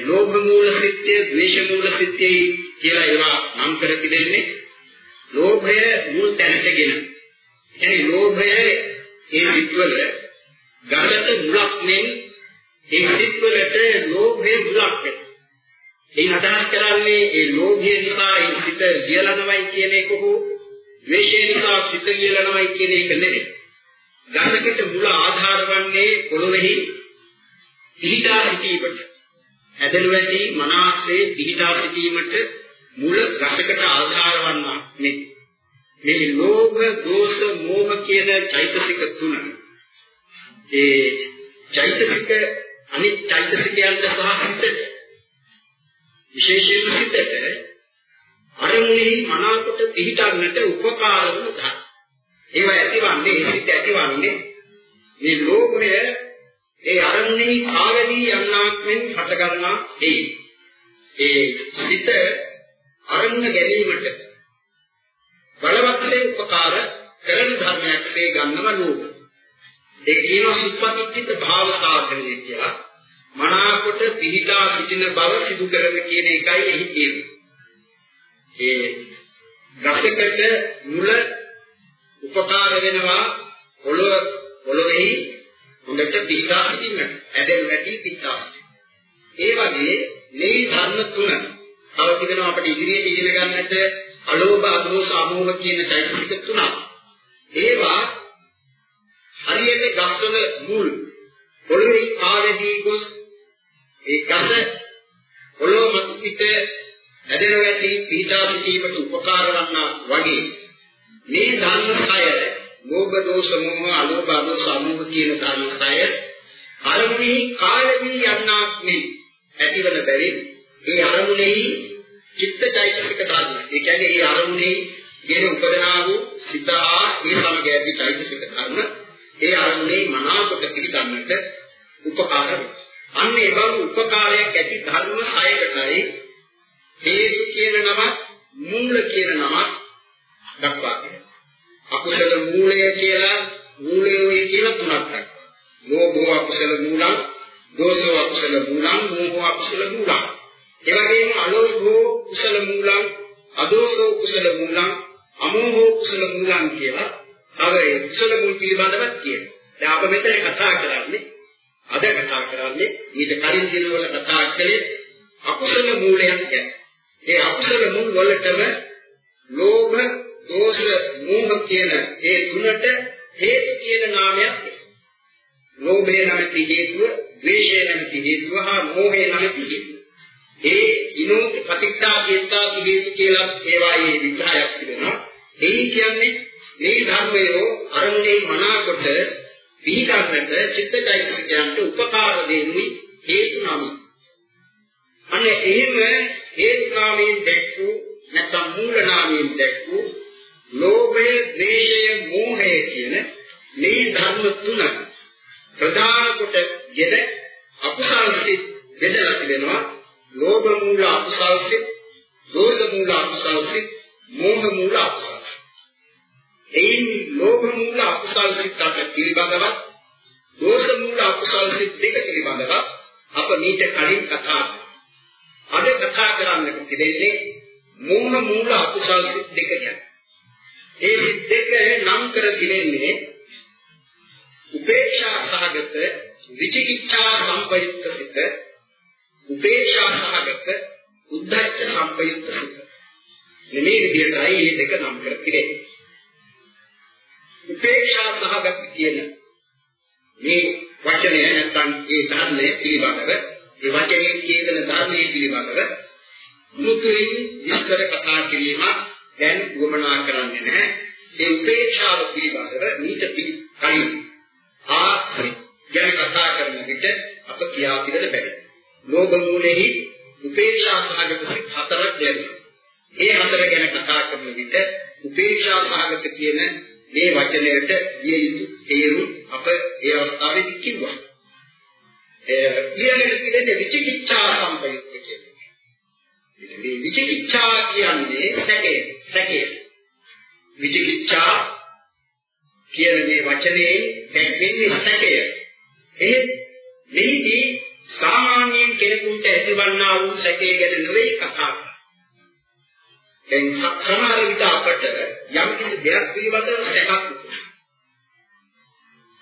ලෝභ මූල සිත්ය, ද්වේෂ මූල සිත්ය කියලා ඒවා නම් කර තිබෙන්නේ. ලෝභය මුල් තැනටගෙන. එනි ලෝභය ඒ සිත්වල ගසට මුලක් නෙන් ඒ සිත්වලට ලෝභයේ මුලක් වෙනවා. එයින් අදහස් කරන්නේ ඒ ලෝභය නිසා ඒ සිත ගියලනවයි කියන එක හෝ ද්වේෂය නිසා සිත ගියලනවයි කියන එක නෙවෙයි. ගසකට මුල ආධාර වන්නේ පොළොවේහි පිහිටා සිටීමට. ඇදළු ඇති මනසේ පිහිටා සිටීමට මුල ගසකට ආධාර වන්නා මේ. මේ ලෝභ, දෝෂ, මෝහ කියන චෛතසික තුන. ඒ චෛතසික අනිත් චෛතසිකයන්ට සහ සිතට විශේෂයෙන් සිතට අරමුණෙහි මනාකොට පිහිටන්නට උපකාර වන ධර්ම. ඒවා ඇතිවන්නේ සිත ඇතිවන්නේ මේ ලෝකය ඒ අරමුණෙහි ආවදී යන්නාක් මෙන් හටගන්නා ඒ ඒ සිත අරමුණ ගැනීමට බලවත්සේ උපකාර කරන ධර්මයක් සේ ගන්නව ලෝක. ඒ කියනවා සුප්පතිච්චිත භාව සාධනය කියලා. මනාකොට පිහිටා සිටින බව සිදු කරන කියන එකයි එහි කියන්නේ. ඒ ගසකට මුල උපකාර වෙනවා පොළොව පොළොවේහි හොඳට පිහිටා සිටින්නට. ඇදෙල් වැටි පිහිටා සිටින්න. ඒ වගේ මේ ධර්ම තුන තව තිබෙනවා අපිට ඉදිරියට ඉගෙන ගන්නට අලෝභ අදෝස අමෝහ කියන চৈতසික තුනක්. ඒවා හරියට ගස්වල මුල් පොළොවේ කාලෙදී ගොස් ඒ ගස පොළොව මත පිට ඇදෙන වැටි පීඩා සිටීමට උපකාර වන්නා වගේ මේ ධර්ම සය ලෝභ දෝෂ මොහ අලෝභ දෝෂ අමෝහ කියන ධර්ම සය අරමුණෙහි කාලෙදී යන්නාක් මේ ඇතිවන බැරි ඒ අරමුණෙහි චිත්තචෛතසික ධර්ම ඒ කියන්නේ ඒ අරමුණෙහි ගෙන උපදනා වූ සිතා ඒ සමග ඇති චෛතසික ධර්ම ඒ අරමුණේ මනාකොට පිළිගන්නට උපකාර වෙනවා අන්න ඒ බඳු උපකාරයක් ඇති ධර්ම සයකටයි හේතු කියන නම මූල කියන නම දක්වා තියෙනවා. අකුසල මූලය කියලා මූලයෝයි කියලා තුනක් දක්වනවා. ලෝභෝ අකුසල මූලං, දෝෂෝ අකුසල මූලං, මෝහෝ අකුසල මූලං. ඒ වගේම අලෝභෝ කුසල මූලං, අදෝෂෝ කුසල මූලං, අමෝහෝ කුසල මූලං කියලා තව ඒ කුසල මූල පිළිබඳව කියනවා. දැන් අප මෙතන කතා කරන්නේ අද කතා කරන්නේ ඊට කලින් දිනවල කතා කළේ අකුසල මූලයන් ගැන. ඒ අකුසල මූල වලටම ලෝභ, දෝෂ, මෝහ කියන ඒ තුනට හේතු කියන ናමයක් ලෝභය නැමැති හේතුව, ද්වේෂය නැමැති හේතුව හා මෝහය නැමැති හේතුව. ඒ ඉනෝ ප්‍රතික්ෂා කියතා හේතු කියලා ඒවායේ විග්‍රහයක් තිබෙනවා. ඒ කියන්නේ මේ ධර්මයෝ අරමුණේ මනාකොට පිළිගන්නට චිත්තචෛතසිකයන්ට උපකාර දෙන්නේ හේතු නමයි. අනේ එහෙම හේතු නාමයෙන් දැක්වූ නැත්නම් මූල නාමයෙන් දැක්වූ ලෝභය, ද්වේෂය, මෝහය කියන මේ ධර්ම තුන ප්‍රධාන කොට යෙද අකුසල් සිත් බෙදලා තිබෙනවා. ලෝභ මූල අකුසල් සිත්, දෝෂ මූල අකුසල් සිත්, මෝහ මූල අකුසල් සිත්. එයින් ලෝභ මූල අකුසල් සිත් අට පිළිබඳව දෝෂ මූල අකුසල් සිත් දෙක පිළිබඳව අප මීට කලින් කතා කළා. අද කතා කරන්නට තිබෙන්නේ මෝහ මූල අකුසල් සිත් දෙක ගැන. ඒ සිත් දෙක නම් කර තිබෙන්නේ උපේක්ෂා සහගත විචිකිච්ඡා සම්පයුක්ත සිත උපේක්ෂා සහගත උද්ධච්ච සම්පයුක්ත සිත. මේ විදිහටයි මේ දෙක නම් කර තිබෙන්නේ. උපේක්ෂා සහගත කියන මේ වචනය නැත්නම් ඒ ධර්මයේ පිළිබඳව ඒ වචනේ කියන ධර්මයේ පිළිබඳව මුතුරින් විස්තර කතා කිරීම දැන් වමනා කරන්නේ නැහැ. ඒ උපේක්ෂාව පිළිබඳව මීට කලින් ආ ගැන කතා කරන විට අප කියා පිළිදෙ බැහැ. ලෝභ මූලෙහි උපේක්ෂා සහගත සිත් හතරක් දැනෙනවා. ඒ හතර ගැන කතා කරන විට උපේක්ෂා සහගත කියන මේ වචනයට දිය යුතු තේරුම් අප ඒ අවස්ථාවේදී කිව්වා. ඒ ඊළඟට කියන්නේ විචිකිච්ඡා සම්පයුක්ත කියන්නේ. මේ විචිකිච්ඡා කියන්නේ සැකේ සැකේ. විචිකිච්ඡා කියන මේ වචනේ දැක්වෙන්නේ සැකය. ඒ මෙහිදී සාමාන්‍යයෙන් කෙනෙකුට ඇතිවන්නා වූ සැකේ ගැන නෙවෙයි කතා කරන්නේ. දැන් සමහර විට අපට යම් කිසි දෙයක් පිළිබඳව සැකක් උපදිනවා.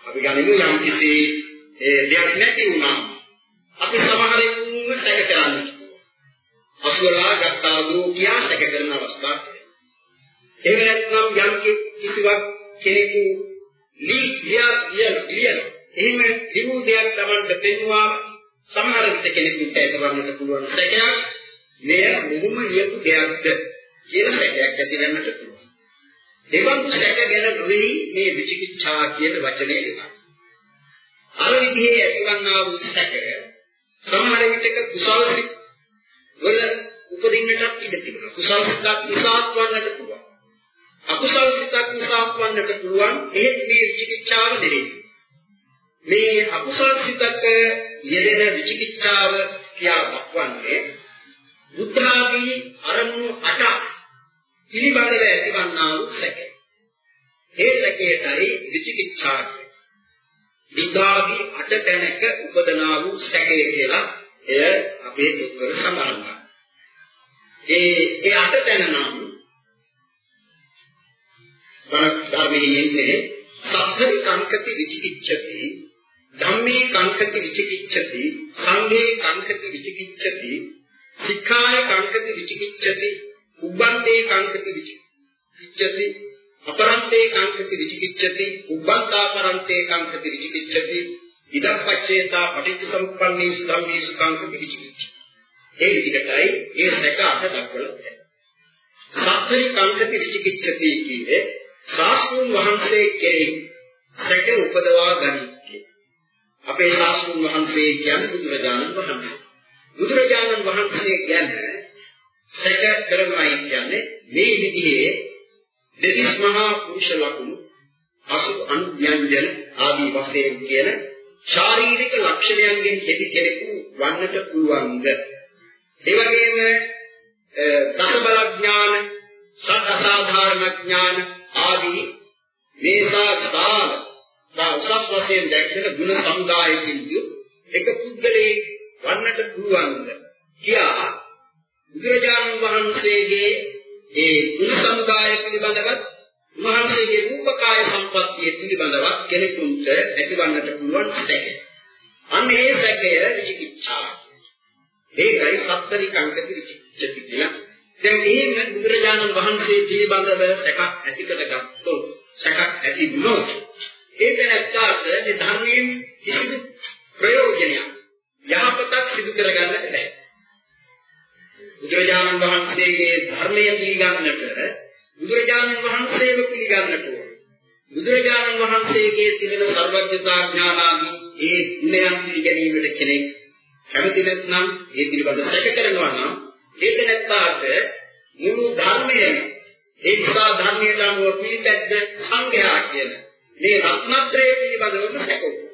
අපි ගනිමු යම් කිසි දෙයක් නැති වුණා. අපි සමහරෙකුම සැක කරන්නේ. අසුවලා ගත්තා දෝ කියා සැක කරන අවස්ථා. එහෙම නැත්නම් යම් කිසිවක් කෙනෙකු ලී ලියා ලියන එහෙම හිමු දෙයක් Tamanට පෙන්වුවාම සමහර විට කෙනෙකුට ඒකවන්නට පුළුවන් සැකයක් මෙය මුහුම ලියපු දෙයක්ද කියලා සැකයක් ඇති වෙන්නට පුළුවන්. දෙවන් සැක ගැන නොවේ මේ විචිකිච්ඡා කියන වචනේ එනවා. අර විදිහේ ඇතිවන්නා වූ සැක සමහර විටක කුසල සිත් වල උපදින්නටත් ඉඩ තිබෙනවා. කුසල සිතක් නිසාත් වන්නට පුළුවන්. අකුසල සිතක් නිසාත් වන්නට පුළුවන්. එහෙත් මේ විචිකිච්ඡාව නෙවෙයි. මේ අකුසල සිතක යෙදෙන විචිකිච්ඡාව කියා දක්වන්නේ බුද්ධ ආදී අරමුණු අට පිළිබඳව ඇතිවන්නා වූ සැකය. ඒ සැකයටයි විචිකිච්ඡා කියන්නේ. විද්‍යාවී අට තැනක උපදනා වූ සැකය කියලා එය අපේ දුක්වල සඳහන් කරනවා. ඒ ඒ අට තැන නම් ධර්මයේ ඉන්නේ සත්‍ය කංකති විචිකිච්ඡති ධම්මේ කංකති විචිකිච්ඡති සංඝේ කංකති විචිකිච්ඡති සික්ඛාය කංකති විචිකිච්ඡති උබ්බන්තේ කංකති විචිකිච්ඡති අපරන්තේ කංකති විචිකිච්ඡති උබ්බන්තාපරන්තේ කංකති විචිකිච්ඡති ඉදප්පච්චේතා පටිච්ච සමුප්පන්නී ධම්මේසු කංකති විචිකිච්ඡති ඒ විදිහටයි ඒ සැක අට දක්වලා තියෙන්නේ. සත්තරි කංකති විචිකිච්ඡති කියන්නේ ශාස්ත්‍රඥ වහන්සේ කෙරෙහි සැක උපදවා ගනිද්දී අපේ ශාස්ත්‍රඥ වහන්සේ කියන්නේ බුදුරජාණන් වහන්සේ. බුදුරජාණන් වහන්සේ ගැන සැක කරනවායි කියන්නේ මේ විදිහේ දෙතිස් මහා පුරුෂ ලක්ෂණ අසු අනුව්‍යංජන ආදී වශයෙන් කියන ශාරීරික ලක්ෂණයන්ගෙන් හෙටි කෙනෙකු වන්නට පුළුවන්ද? ඒ වගේම දසබල ඥාන සත්‍යසාධාරණ ඥාන ආදී මේසා ස්ථාන දා උසස් වශයෙන් දැක්වෙන ගුණ සමුදායකින් එක පුද්ගලයෙක් වන්නට පුළුවන්ද? කියා බුදුරජාණන් වහන්සේගේ ඒ ගුණ සමුදාය පිළිබඳව උන්වහන්සේගේ රූපකාය සම්පත්තිය පිළිබඳව කෙනෙකුට ඇතිවන්නට පුළුවන් සැකය. අන්න ඒ සැකය විචිකිච්ඡා. ඒකයි සත්තරි කංකති විචිකිච්ඡති කියලා. දැන් එහෙම බුදුරජාණන් වහන්සේ පිළිබඳව සැකක් ඇති කරගත්තොත් සැකක් ඇති වුණොත් ඒක නැත්නම් මේ ධර්මයෙන් කිසිදු ප්‍රයෝජනයක් යහපතක් සිදු කරගන්නට බැහැ. බුදුරජාණන් වහන්සේගේ ධර්මය පිළිගන්නට බුදුරජාණන් වහන්සේව පිළිගන්නට ඕන. බුදුරජාණන් වහන්සේගේ තිබෙන සර්වඥතා ඥානාදී ඒ ගුණයන් පිළිගැනීමට කෙනෙක් කැමති නැත්නම් ඒ පිළිබඳ සැක කරනවා නම් ඒක නැත්තාට මුළු ධර්මයම ඒ නිසා ධර්මයට අනුව පිළිපැද්ද සංඝයා කියන මේ රත්නත්‍රය පිළිබඳව සැකවුවා.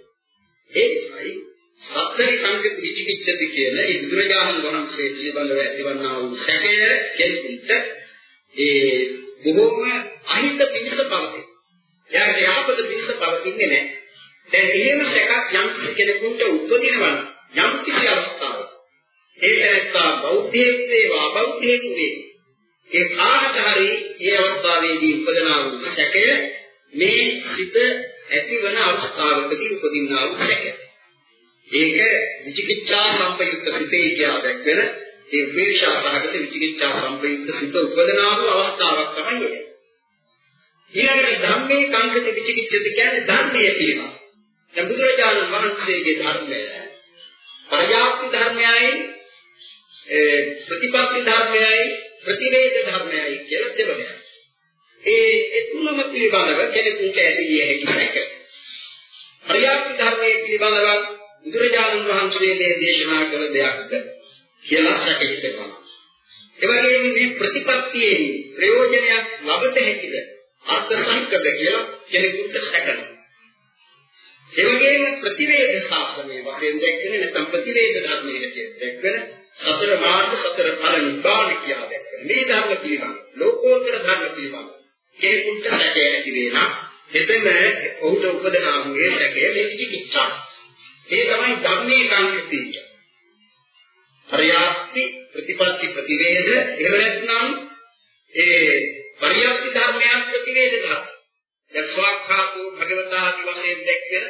ඒ නිසායි සත්තරි සංකේත විචිකිච්ඡති කියන ඒ බුදුරජාණන් වහන්සේ පිළිබඳව ඇතිවන්නා වූ සැකය කෙනෙකුට ඒ බොහෝම අහිත පිණිස පවතී. එයාට යහපත පිණිස පවතින්නේ නැහැ. දැන් එහෙම සැකක් යම් කෙනෙකුට උපදිනවා යම් කිසි අවස්ථාවක ඒක නැත්තා බෞද්ධයෙක් වේවා අබෞද්ධයෙක් වේවා ඒ කාට හරි මේ අවස්ථාවේදී උපදනා වූ සැකය මේ සිත ඇතිවන අවස්ථාවකදී උපදිනා වූ සැකය. ඒක විචිකිච්ඡා සම්පයුක්ත සිතේ කියලා දැක්වෙන ඒ වේශා සහගත විචිකිච්ඡා සම්පයුක්ත සිත උපදනා වූ අවස්ථාවක් තමයි ඒක. ඊළඟට ධම්මේ කාංකත විචිකිච්ඡති කියන්නේ ධර්මයේ පිළිබඳ. දැන් බුදුරජාණන් වහන්සේගේ ධර්මය පරයාප්ති ධර්මයයි ප්‍රතිපත්ති ධර්මයයි ප්‍රතිවේද ධර්මයයි කියලා දෙබදයක්. ඒ ඒ තුනම පිළිබඳව කෙනෙකුට ඇතිවිය හැකි සැක. පරයාප්ති ධර්මයේ පිළිබඳව බුදුරජාණන් වහන්සේ මේ දේශනා කළ දෙයක්ද කියලා සැකහිතනවා. ඒ වගේම මේ ප්‍රතිපත්තියේ ප්‍රයෝජනයක් ලබත හැකිද අර්ථ සහිතද කියලා කෙනෙකුට සැකනවා. ඒ වගේම ප්‍රතිවේද ශාස්ත්‍රයේ වශයෙන් දැක්වෙන නැත්නම් ප්‍රතිවේද ධර්මයේ දැක්වෙන සතර මාර්ග සතර ඵල නිබ්බාන කියලා දැක්වෙන මේ ධර්ම පිළිබඳ ලෝකෝත්තර ධර්ම පිළිබඳ කෙනෙකුට සැකය ඇති වෙනා එතෙම ඔහුට උපදනා වූ ඒ සැකය මේ විචිකිච්ඡා ඒ තමයි ධම්මේ කාංකිතීය. පරියාප්ති ප්‍රතිපatti ප්‍රතිවේද එහෙම නැත්නම් ඒ පරියාප්ති ධර්මයන් ප්‍රතිවේද ධර්ම. දැන් ස්වාක්ඛාතෝ භගවතාදී වශයෙන් දැක්වෙන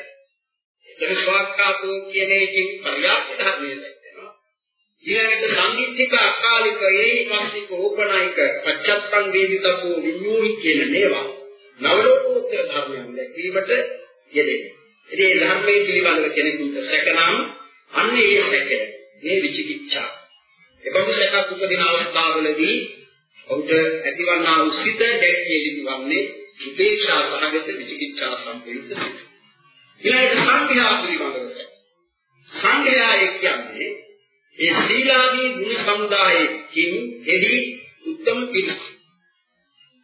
දැන් ස්වාක්ඛාතෝ කියන එකකින් පරියාප්ති ධර්මය දැක්වෙනවා. ඊළඟට සංගීතික අකාලික ඒහිපස්තික ඕපනායික පච්චත්තං වේදිතකෝ විඤ්ඤූහි කියන මේවා නවලෝකෝත්තර ධර්මයන් දැක්වීමට යෙදෙනවා. ඉතින් මේ ධර්මයේ පිළිබඳව කෙනෙකුට සැකනම් අන්න ඒ සැකය මේ විචිකිච්ඡා. එබඳු සැකක් උපදින අවස්ථාවලදී ඔහුට ඇතිවන්නා උසිත දැක්කේ ලිවන්නේ උපේක්ෂා සහගත විචිකිච්ඡා සම්ප්‍රයුක්ත සිත. ඊළඟට සංඛ්‍යා පිළිබඳව සංඛ්‍යා කියන්නේ ඒ සීලාදී ගුණ සමුදායකින් එහි උත්තම පිළිස.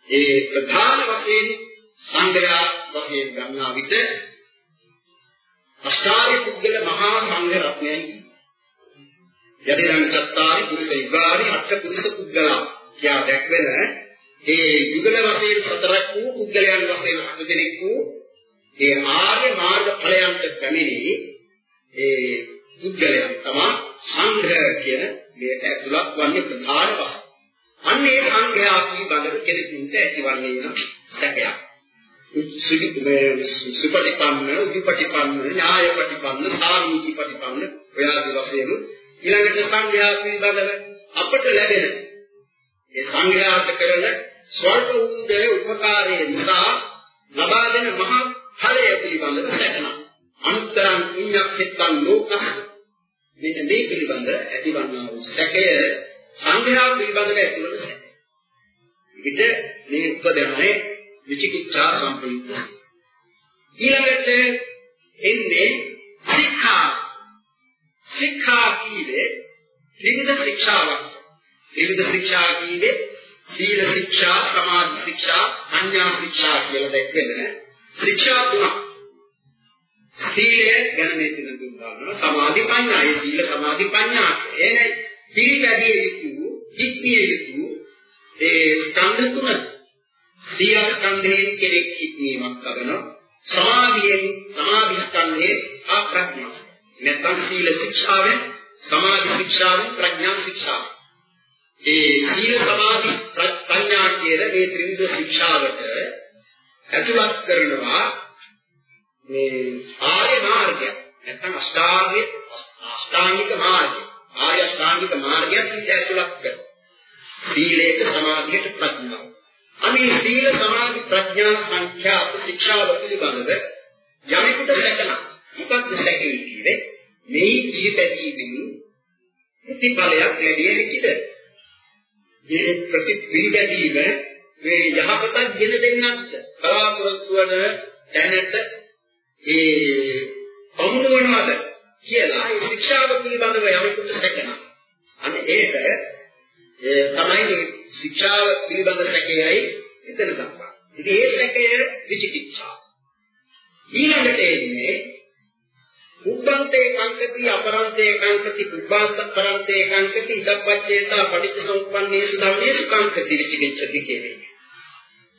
ඒ ප්‍රධාන වශයෙන් සංග්‍රහ වශයෙන් ගන්නා විට අෂ්ටාරි පුද්ගල මහා සංඝ රත්නයයි යදිරං චත්තාරි පුරුෂ යුගාරි අට පුරුෂ පුද්ගලා කියා දැක්වෙන ඒ යුගල වශයෙන් සතරක් වූ පුද්ගලයන් වශයෙන් අට දෙනෙක් වූ ඒ ආර්ය මාර්ග ඵලයන්ට පැමිණි ඒ පුද්ගලයන් තමයි සංඝ කියන මේ ඇතුළත් වන්නේ ප්‍රධාන වශයෙන්. අන්න ඒ සංඝයා පිළිබඳව කෙනෙකුට ඇතිවන්නේ නම් සැකයක්. සුපටිපන්න, උපටිපන්න, ඥායපටිපන්න, සාමීතිපටිපන්න ඔය ආදී වශයෙන් ඊළඟට සංඝයා පිළිබඳව අපට ලැබෙන ඒ සංඝයාට කරන ස්වල්ප උදේ උපකාරයේ නිසා ලබා දෙන මහා ඵලය පිළිබඳව සැකන අනුත්තරං පුඤ්ඤක්ඛෙත්තං ලෝකස් මෙන්න මේ පිළිබඳ ඇතිවන්නා වූ සැකය සංඝයා පිළිබඳව ඇතිවන සැකය. විට මේ උපදමයේ විචිකිච්ඡා සම්ප්‍රයුක්ත ඊළඟට එන්නේ ශික්ෂා ශික්ෂා කීවේ විවිධ ශික්ෂාවක්. විවිධ ශික්ෂා කීවේ සීල ශික්ෂා සමාධි ශික්ෂා අඥා ශික්ෂා කියලා දැක්වෙන ශික්ෂා තුනක්. සීලය ගැන මේ තුන දුන්නා සමාධි ප්‍රඥා. ඒ සීල සමාධි ප්‍රඥා එනේ පිළිපැදිය යුතු ඉක්මිය යුතු ඒ ස්කන්ධ තුන. සීල ස්කන්ධයෙන් කෙරෙක් ඉක්මීමක් කරනවා සමාධියෙන් සමාධි ස්කන්ධයේ අප්‍රඥාව නැත්නම් සීල ශික්ෂාවෙන් සමාධි ශික්ෂාවෙන් ප්‍රඥා ශික්ෂාව. ඒ සීල සමාධි ප්‍රඥා කියන මේ ත්‍රිවිධ ශික්ෂාවට ඇතුළත් කරනවා මේ ආර්ය මාර්ගය. නැත්නම් අෂ්ටාංගික අෂ්ටාංගික මාර්ගය. ආර්ය අෂ්ටාංගික මාර්ගයක් විදිහට ඇතුළත් කරනවා. සීලයට සමාධියට ප්‍රඥාව. අනේ සීල සමාධි ප්‍රඥා සංඛ්‍යාත ශික්ෂාව පිළිබඳව යමෙකුට සැකනම් මොකක්ද සැකේ කියන්නේ? මේ පිළිපැදීමෙන් ප්‍රතිඵලයක් ලැබිය හැකිද? මේ ප්‍රතිපිළිපැදීම මේ යහපතක් ගෙන දෙන්නක්ද? බලාපොරොත්තු වන දැනට ඒ පමුණුවනවද කියලා ඒ ශික්ෂාව පිළිබඳව යමෙකුට සැකනවා. අන්න ඒක ඒ තමයි ශික්ෂාව පිළිබඳ සැකයයි එතන දක්වන්නේ. ඉතින් ඒ සැකය විචිකිච්ඡාව. ඊළඟට එන්නේ උබ්බන්තේ කංකති අපරන්තේ කංකති උබ්බන්ත පරන්තේ කංකති ඉදප්පච්චේතා පටිච්චසමුප්පන්නේසු ධම්මේසු කංකති විචිකිච්ඡති කියන්නේ.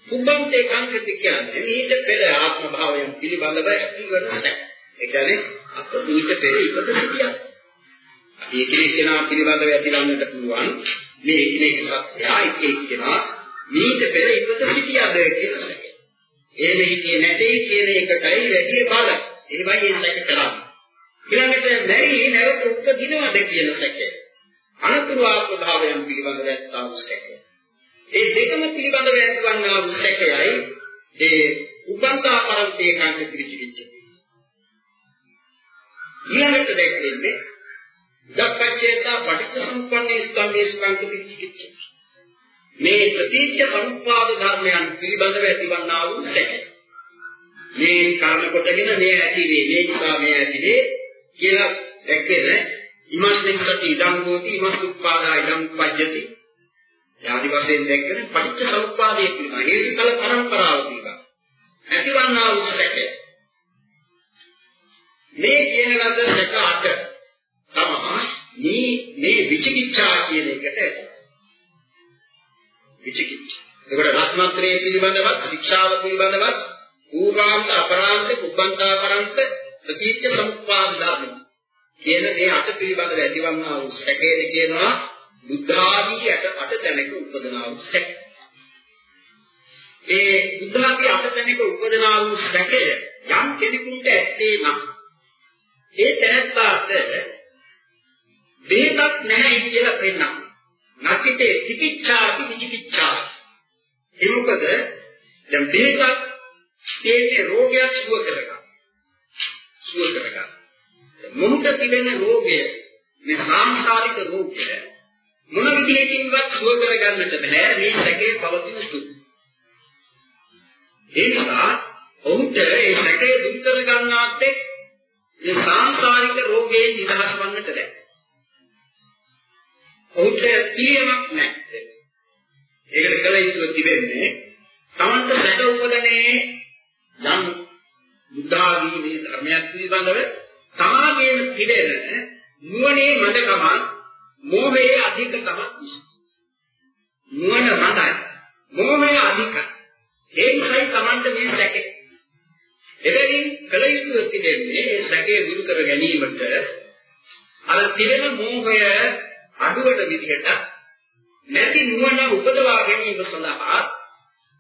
උබ්බන්තේ කංකති කියන්නේ ඊට පෙර ආත්ම භාවයන් පිළිබඳව ඇතිවන සැක. ඒ කියන්නේ අප ඊට පෙර ඉපද සිටියා. අපි එක එක්කෙනා පිළිබඳව ඇතිවන්නට පුළුවන් මේ එකිනෙක සත්‍යය එක එක්කෙනා ඊට පෙර ඉපද සිටියාද කියන සැක. එහෙම හිතේ නැtei කියන එකටයි වැඩි බල. එහෙමයි මේ සැක කරන්නේ. ඊළඟට මැරි නැවත උපදිනවද කියන සැකය. අනතුරු ආත්ම භාවයන් පිළිබඳව ඇත්තා වූ සැකය. ඒ දෙකම පිළිබඳව ඇතිවන්නා වූ සැකයයි ඒ උපන්තා පරන්තේ කාන්ත පිළිචිච්ච. ඊළඟට දැක්වෙන්නේ දක්පච්චේතා පටිච්චසමුප්පන්නේ ස්කන්ධේ ස්කන්ධ පිළිචිච්ච. මේ ප්‍රතිච්ඡ සමුප්පාද ධර්මයන් පිළිබඳව ඇතිවන්නා වූ සැකය. මේ කාරණ කොටගෙන මේ ඇති වේ මේ නිසා මේ ඇති වේ කියලා දැක්කේ ඉමස්මින් සති ඉදං හෝති ඉමස්සුප්පාදා ඉදං පජ්ජති. යාදි වශයෙන් දැක්කේ පටිච්ච සමුප්පාදයේ කියන හේතුඵල පරම්පරාව පිළිබඳ. ඇතිවන්නා වූ සැකය. මේ කියන ලද සැක අට තමයි මේ මේ විචිකිච්ඡා කියන එකට ඇති. විචිකිච්ඡා. ඒකට රත්නත්‍රයේ පිළිබඳවත් ශික්ෂාව පිළිබඳවත් ඌරාන්ත අපරාන්ත කුබ්බන්තාපරන්ත ප්‍රතිච්ඡ සමුප්පාද ධර්ම කියන මේ අට පිළිබඳව ඇතිවන්නා වූ සැකේද කියනවා බුද්ධ ආදී අට අට තැනක උපදනා වූ සැක. ඒ බුද්ධ ආදී අට තැනක උපදනා වූ සැකය යම් කෙනෙකුට ඇත්තේ නම් ඒ තැනත්තාට බෙහෙතක් නැහැ කියලා පෙන්නනවා. නැතිතේ තිකිච්ඡාති විචිකිච්ඡා. ඒ මොකද දැන් බෙහෙතක් තියෙන්නේ රෝගයක් සුව කරගන්න. සුව කරගන්න. මොහොත පිළිෙන රෝගය මේ සාංශාරික රෝගය මොන විදිහකින්වත් සුව කරගන්නට බෑ මේ සැකේ පවතින සුදු. ඒ නිසා ඔහුට ඒ සැකේ දුක් කර ගන්නාත් මේ සාංශාරික රෝගයෙන් නිදහස් වන්නට බෑ. ඔහුට පිළියමක් නැහැ. ඒකට කල යුතු තිබෙන්නේ තමන්ට සැක උපදනේ යම් බුද්ධාදී මේ ධර්මයක් පිළිබඳව තමාගේම පිළිදෙන නුවණේ මඩකම මෝහයේ අධිකකම නිසා. නුවණ මඳයි. මෝහය අධිකයි. ඒ නිසායි තමන්ට මේ සැකේ. එබැවින් කල යුතු තිබෙන්නේ ඒ සැකේ දුරු කර ගැනීමට අර තිබෙන මෝහය අඩුවට විදිහට නැති නුවණ උපදවා ගැනීම සඳහා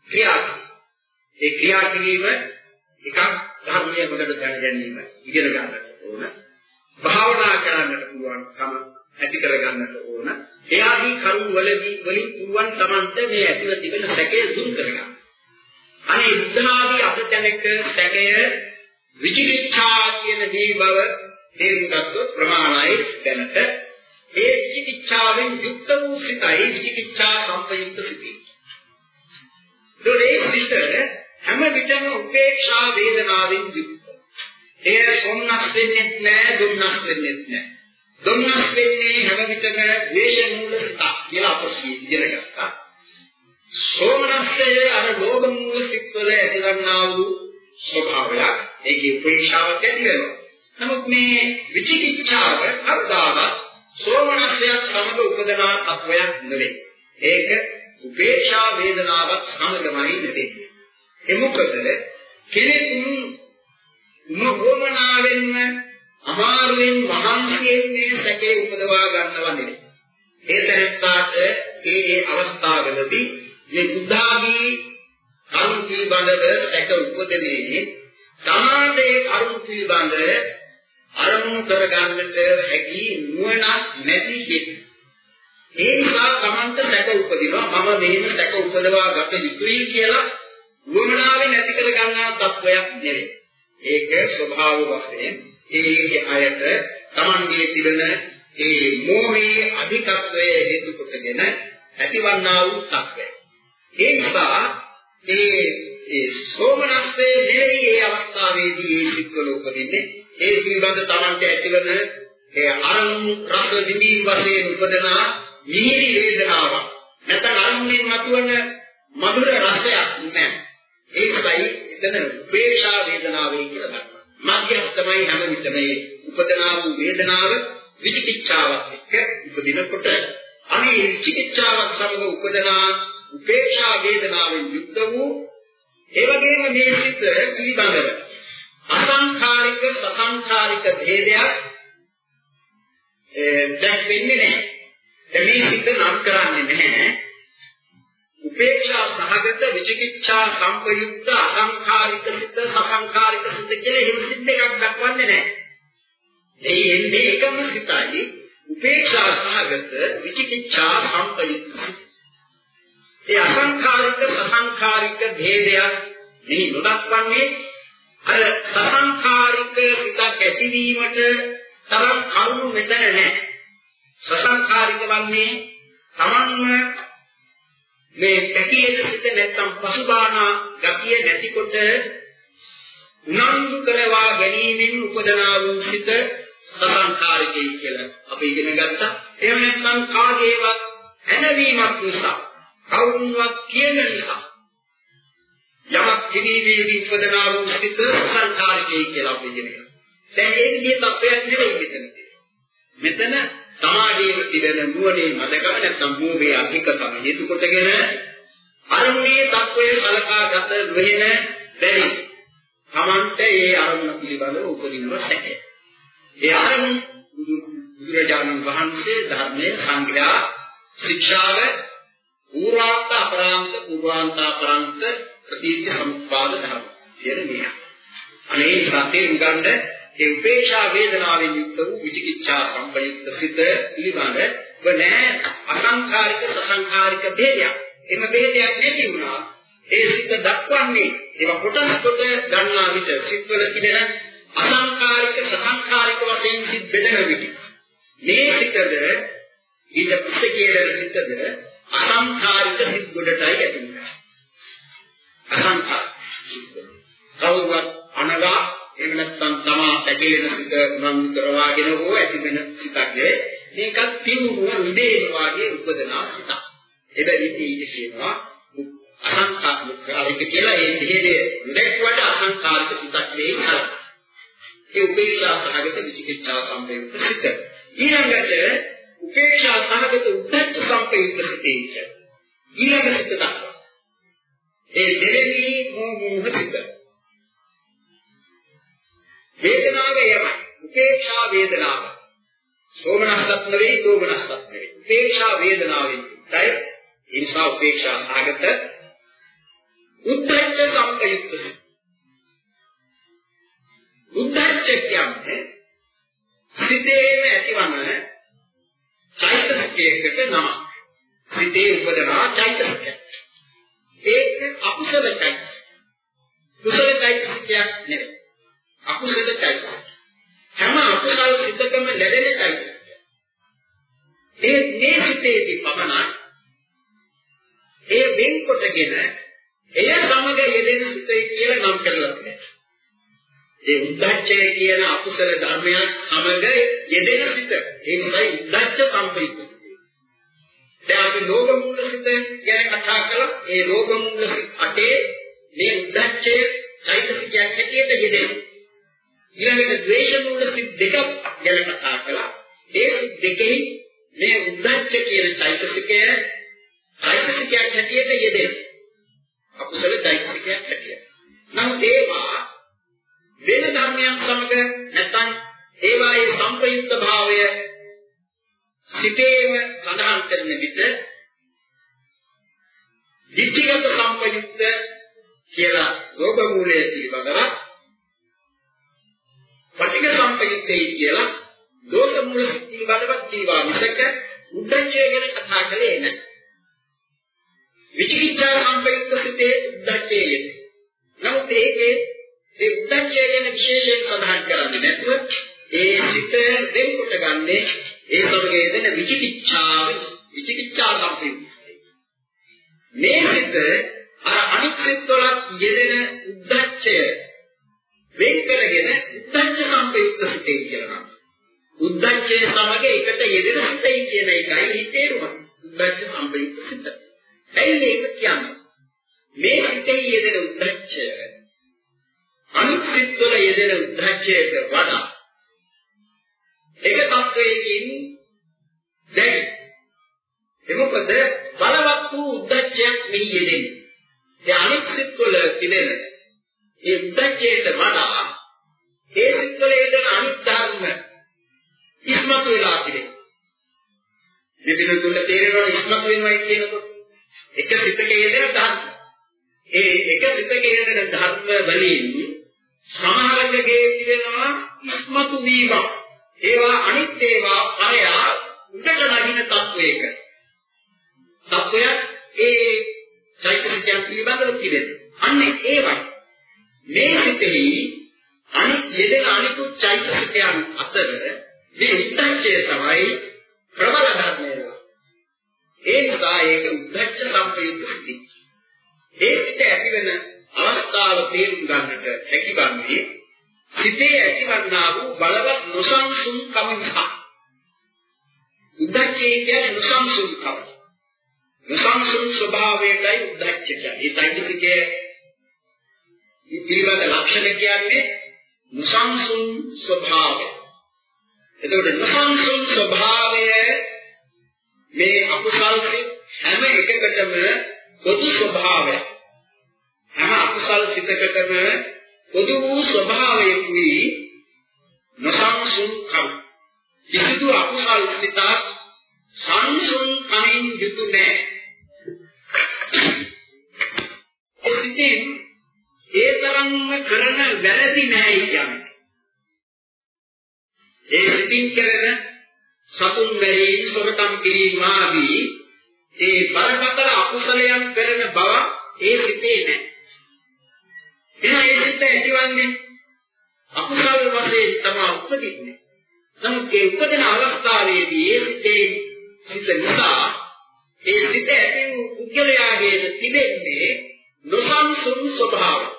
ක්‍රියා ඒ ක්‍රියා කිරීම එකක් ධර්මයේ මොකද දැන ගැනීම ඉගෙන ගන්නට ඕන භාවනා කරන්නට පුළුවන්කම ඇති කර ගන්නට ඕන එයාදී කරුණ වලදී වලින් පුළුවන් Tamante මේ ඇතිව තිබෙන සැකය දුරු කර ගන්න. අනේ බුද්ධාදී අපතැනක සැකය විචිකිච්ඡා කියන දේ බව තේරුම් ගත්තොත් ප්‍රමාණයි දැනට ඒ විචිකිච්ඡාවෙන් යුක්ත වූ සිතයි විචිකිච්ඡා සම්පයුක්ත සිතයි. ඒ සිත හැම විටම උපේක්ෂා වේදනාවෙන් යුක්ත. එය සොම්නස් වෙන්නේ නැහැ, දුම්නස් වෙන්නේ නැහැ. දුම්නස් වෙන්නේ හැම විටම ද්වේෂ මූල සිත කියලා අපසී ඉගෙන ගත්තා. සෝමනස්සේ අර ලෝභ මූල සිත්වල ඇතිවන්නා වූ ස්වභාවයක් ඒකේ උපේක්ෂාවක් ඇති වෙනවා. නමුත් මේ විචිකිච්ඡාව කවදාවත් සෝමනස්යක් සමග උපදනා තත්වයක් නෙවෙයි. ඒක උපේක්ෂා වේදනාවක් සමගමයි නෙවෙයි. ඒ මොකද කෙනෙකුන් මොහොමනාවෙන්ම අමාරුවෙන් මහන්සියෙන් මේ සැකේ උපදවා ගන්නව නෙවෙයි. ඒ තැනට ඒ ඒ අවස්ථාවලදී මේ බුද්ධාගී කරුණ පිළිබඳව සැක උපදෙන්නේ තමාගේ කරුණ පිළිබඳව අරමුණු කරගන්නට හැකි නුවණක් නැති කෙනෙක්. ඒ නිසා Tamanta සැක උපදිනවා මම මෙහෙම සැක උපදවා ගත යුතුයි කියලා වමනාවෙන් ඇති කර ගන්නා තත්වයක් නෙවෙයි. ඒක ස්වභාව වශයෙන් ඒ අයට Tamanගේ තිබෙන ඒ මෝහයේ අධිකත්වයේ හේතු කොටගෙන ඇතිවන්නා වූ තත්වය. ඒ නිසා ඒ ඒ සෝමනස්සේ නෙවෙයි ඒ අවස්ථාවේදී ඒ සිත්වල උපදින්නේ ඒ පිළිබඳ Tamante ඇතිවන ඒ අරමුණු රස විඳීම් වශයෙන් උපදනා මිහිරි වේදනාවක් නැත්නම් අරමුණෙන් මතුවන මధుර රසයක් නැහැ ඒකයි එතන උපේක්ෂා වේදනාවේ කියලා ගන්නවා මධ්‍යස්ථමයි හැම විටම මේ උපදනා වූ වේදනාව විචිකිච්ඡාවක් එක්ක උපදිනකොට අනේ විචිකිච්ඡාවක් සමග උපදනා උපේක්ෂා වේදනාවෙන් යුක්ත වූ ඒ වගේම මේ සිත් පිළිබඳව අසංඛාරික සසංඛාරික ભેදයක් දැක් වෙන්නේ නැහැ. මේ සිත් නම් කරන්නේ නැහැ. උපේක්ෂා සහගත විචිකිච්ඡා සංපයුක්ත අසංඛාරික සිත් සසංඛාරික සිත් කියලා එහෙම සිත් දෙකක් දක්වන්නේ නැහැ. ඒ එන්නේ එකම සිතයි උපේක්ෂා සහගත විචිකිච්ඡා සංපයුක්ත සිත්. ඒ අසංඛාරික සසංඛාරික ભેදයක් මෙහි නොදක්වන්නේ අර සසංඛාරික සිතක් ඇතිවීමට තරම් කරුණු මෙතන නැහැ. සසංඛාරික වන්නේ තමන්ම මේ පැකිලෙන සිත නැත්තම් පසුබාහනා ගතිය නැතිකොට උනන්දු කරවා ගැනීමෙන් උපදනා වූ සිත සසංඛාරිකයි කියලා අපි ඉගෙන ගත්තා. එහෙම නැත්නම් කාගේවත් ඇනවීමක් නිසා කවුරුන්වත් කියන නිසා යමක් කිරීමේදී උපදනා වූ සිත සංඛාරිකයි කියලා අපි කියනවා. දැන් ඒ විදිහේ තත්වයක් නෙවෙයි මෙතන මෙතන සමාජයේ තිබෙන නුවණේ මතකම නැත්නම් මෝහයේ අධිකතම හේතු කොටගෙන අරමුණේ තත්වයේ සලකා ගත වෙන බැරි Tamante ඒ අරමුණ පිළිබඳව උපදිනව සැකය. ඒ අරමුණ බුදුරජාණන් වහන්සේ ධර්මයේ සංග්‍රහ ශික්ෂාව පූර්වාන්ත අපරාන්ත පූර්වාන්ත අපරාන්ත ප්‍රතිච්ඡ සම්පාද ධර්ම කියන මේ. අනේ සත්‍යෙ උගන්ඩ ඒ උපේක්ෂා වේදනාවෙන් යුක්ත වූ විචිකිච්ඡා සම්පයුක්ත සිත පිළිබඳ නෑ අසංඛාරික සසංඛාරික ભેදයක්. එම ભેදයක් නැති වුණා. ඒ සිත දක්වන්නේ ඒවා කොටස් කොට ගන්නා විට සිත්වල තිබෙන අසංඛාරික සසංඛාරික වශයෙන් සිත් බෙදෙන විට මේ සිතද ඊට පස්සේ කියන සිතද අසංඛාරික සිත් ගොඩටයි ඇතුළේ. අසංඛාරික සිත්. කවුරුත් අනගා එහෙම නැත්නම් තමා ඇදෙන සිත නම් කරවාගෙන හෝ ඇති වෙන සිතක් මේකත් පින්නුව නිදේන වාගේ උපදනා සිතක්. එබැවින් ඊට කියනවා අසංඛාරික කියලා ඒ දෙහේ දෙක්වට අසංඛාරික සිතක් වේ කරා. ඒ උපේක්ෂා සහගත විචිකිච්ඡා සම්පේත සිත. ඊළඟට උපේක්ෂා සහගත උද්දච්ච සම්පේත සිතේ ඊළඟ සිත දක්වා. ඒ දෙවෙනි මොහ සිත. වේදනාව යමයි. උපේක්ෂා වේදනාව. සෝමනස්සත් නෙවෙයි, දෝමනස්සත් නෙවෙයි. උපේක්ෂා වේදනාවෙන් තයි ඒ නිසා උපේක්ෂා සහගත උද්දච්ච සම්පයුක්ත උද්දච්ච කියන්නේ සිතේම ඇතිවන චෛතසිකයකට නම. සිතේ උපදනා චෛතසිකයක්. ඒක අකුසල චෛතසිකය. කුසල චෛතසිකයක් නෙවෙයි. අකුසල චෛතසික. හැම අකුසල සිතකම ලැබෙන චෛතසිකය. ඒ මේ සිතේදී පමණයි ඒ වෙන්කොටගෙන එය සමග යෙදෙන සිතේ කියලා නම් කරලා තියෙනවා. ඒ උද්දච්චය කියන අකුසල ධර්මයක් සමග යෙදෙන සිත. ඒ නිසායි උද්දච්ච සම්ප්‍රයුක්ත සිත. දැන් අපි ලෝභ මූල සිත ගැන කතා කළා. ඒ ලෝභ මූල සිත අටේ මේ උද්දච්චය චෛතසිකයක් හැටියට යෙදෙනවා. ඊළඟට ද්වේෂ මූල සිත් දෙකක් ගැන කතා කළා. ඒ සිත් දෙකෙහි මේ උද්දච්ච කියන චෛතසිකය චෛතසිකයක් හැටියට යෙදෙනවා. අකුසල චෛතසිකයක් හැටියට. නමුත් ඒවා වෙන ධර්මයන් සමග නැත්නම් ඒවායේ සංප්‍රයුක්ත භාවය සිතේම සඳහන් කරන විට විචිගත සංප්‍රයුක්ත කියලා ලෝක මූලයේ පිළිබඳව පටික සංප්‍රයුක්තයි කියලා දෝෂ මූල පිළිබඳව කීවා මිසක උද්දච්චය ගැන කතා කළේ නැහැ. විචිකිච්ඡා සංප්‍රයුක්ත සිතේ උද්දච්චය. නමුත් ඒකේ ඒ උද්දච්චය ගැන විශේෂයෙන් සඳහන් කරන්නේ නැතුව ඒ සිත වෙන්කොට ගන්නේ ඒ සමග යෙදෙන විචිකිච්ඡාව විචිකිච්ඡා සම්ප්‍රයුක්තයි. මේ සිත අර අනිත් සිත් වල යෙදෙන උද්දච්චය වෙන් කරගෙන උද්දච්ච සම්ප්‍රයුක්ත සිතේ කියනවා. උද්දච්චය සමග එකට යෙදෙන සිතයි කියන එකයි හිතේරුම. උද්දච්ච සම්ප්‍රයුක්ත සිත. ඇයි මේක කියන්නේ? මේ සිතේ යෙදෙන උද්දච්චය අනිත් සිත්වල යෙදෙන උද්දච්චයට වඩා එක තත්වයකින් දැයි එමොකද බලවත් වූ උද්දච්චයක් මෙහි යෙදෙන්නේ. ඒ අනිත් සිත්වල තිබෙන ඒ උද්දච්චයට වඩා ඒ සිත්වල යෙදෙන අනිත් ධර්ම ඉස්මතු වෙලා තිබෙනවා. මේ පිළිතුර තේරෙනවා ඉස්මතු වෙනවා කියනකොට එක සිතක යෙදෙන ධර්ම. ඒ එක සිතක යෙදෙන ධර්ම වලින් සමහරකගේ තිබෙනවා ඉස්මතු වීම. ඒවා අනිත් ඒවා පරයා උඩට නගින තත්වයක. තත්වයක් ඒ චෛතසිකයන් පිළිබඳව තිබෙනවා. අන්නේ ඒවයි. මේ සිතෙහි අනිත් යෙදෙන අනිකුත් චෛතසිකයන් අතර මේ උද්දච්චය තමයි ප්‍රබල ධර්මය. ඒ නිසා ඒක උද්දච්ච සම්පයුක්ත සිතයි. ඒ සිත ඇතිවෙන අවස්ථාව තේරුම් ගන්නට හැකිවන්නේ සිතේ ඇතිවන්නා වූ බලවත් නොසන්සුන් කම නිසා. උද්දච්චය කියන්නේ නොසන්සුන් කම. නොසන්සුන් ස්වභාවයටයි උද්දච්ච කියන්නේ. ඒ চৈতසිකයේ ඊළඟ ලක්ෂණ කියන්නේ නොසන්සුන් ස්වභාවය. එතකොට නොසන්සුන් ස්වභාවය මේ අකුසල් හැම එකකටම පොදු ස්වභාවයක්. හැම අකුසල් සිතකටම පොදු වූ ස්වභාවයකුයි නොසංසුන් කම. කිසිදු අකුසල් සිතක් සංසුන් කමින් යුතු නැහැ. සිතින් ඒ තරම්ම කරන වැරදි නැහැ කියන්නේ. ඒ සිතින් කරන සතුන් මැරීම, සොරකම් කිරීම ආදී ඒ බරපතල අකුසලයන් කරන බව ඒ සිතේ නැහැ. එහෙනම් ඒ සිත ඇතිවන්නේ අකුසල වශයෙන් තමයි උපදින්නේ. නමුත් ඒ උපදින අවස්ථාවේදී ඒ සිතේ සිත නිසා ඒ සිත ඇති වූ පුද්ගලයාගේ තිබෙන්නේ නොසන්සුන් ස්වභාවය.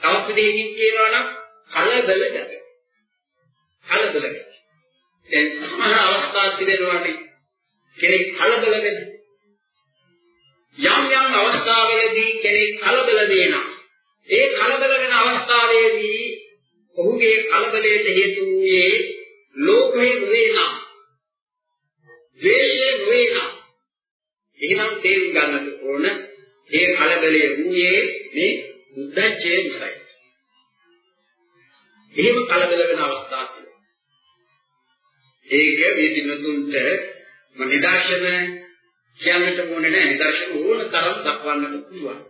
තවත් දෙයකින් කියනවා නම් කලබල ගතිය. කලබල ගතිය. දැන් සමහර අවස්ථා තිබෙනවානේ කෙනෙක් කලබල වෙන. යම් යම් අවස්ථාවලදී කෙනෙක් කලබල වෙනවා. ඒ කලබල වෙන අවස්ථාවේදී ඔහුගේ කලබලයට හේතු වූයේ ලෝභය වේනා. ද්වේෂය වේනා. එහෙනම් තේරුම් ගන්නට ඕන ඒ කලබලය වූයේ මේ බුද්ධච්චය නිසායි. එහෙම කලබල වෙන අවස්ථා තියෙනවා. ඒක මේ දිනතුන්ට මම නිදර්ශන කියන්නට ඕනේ නැහැ. නිදර්ශන ඕන තරම් දක්වන්නට පුළුවන්.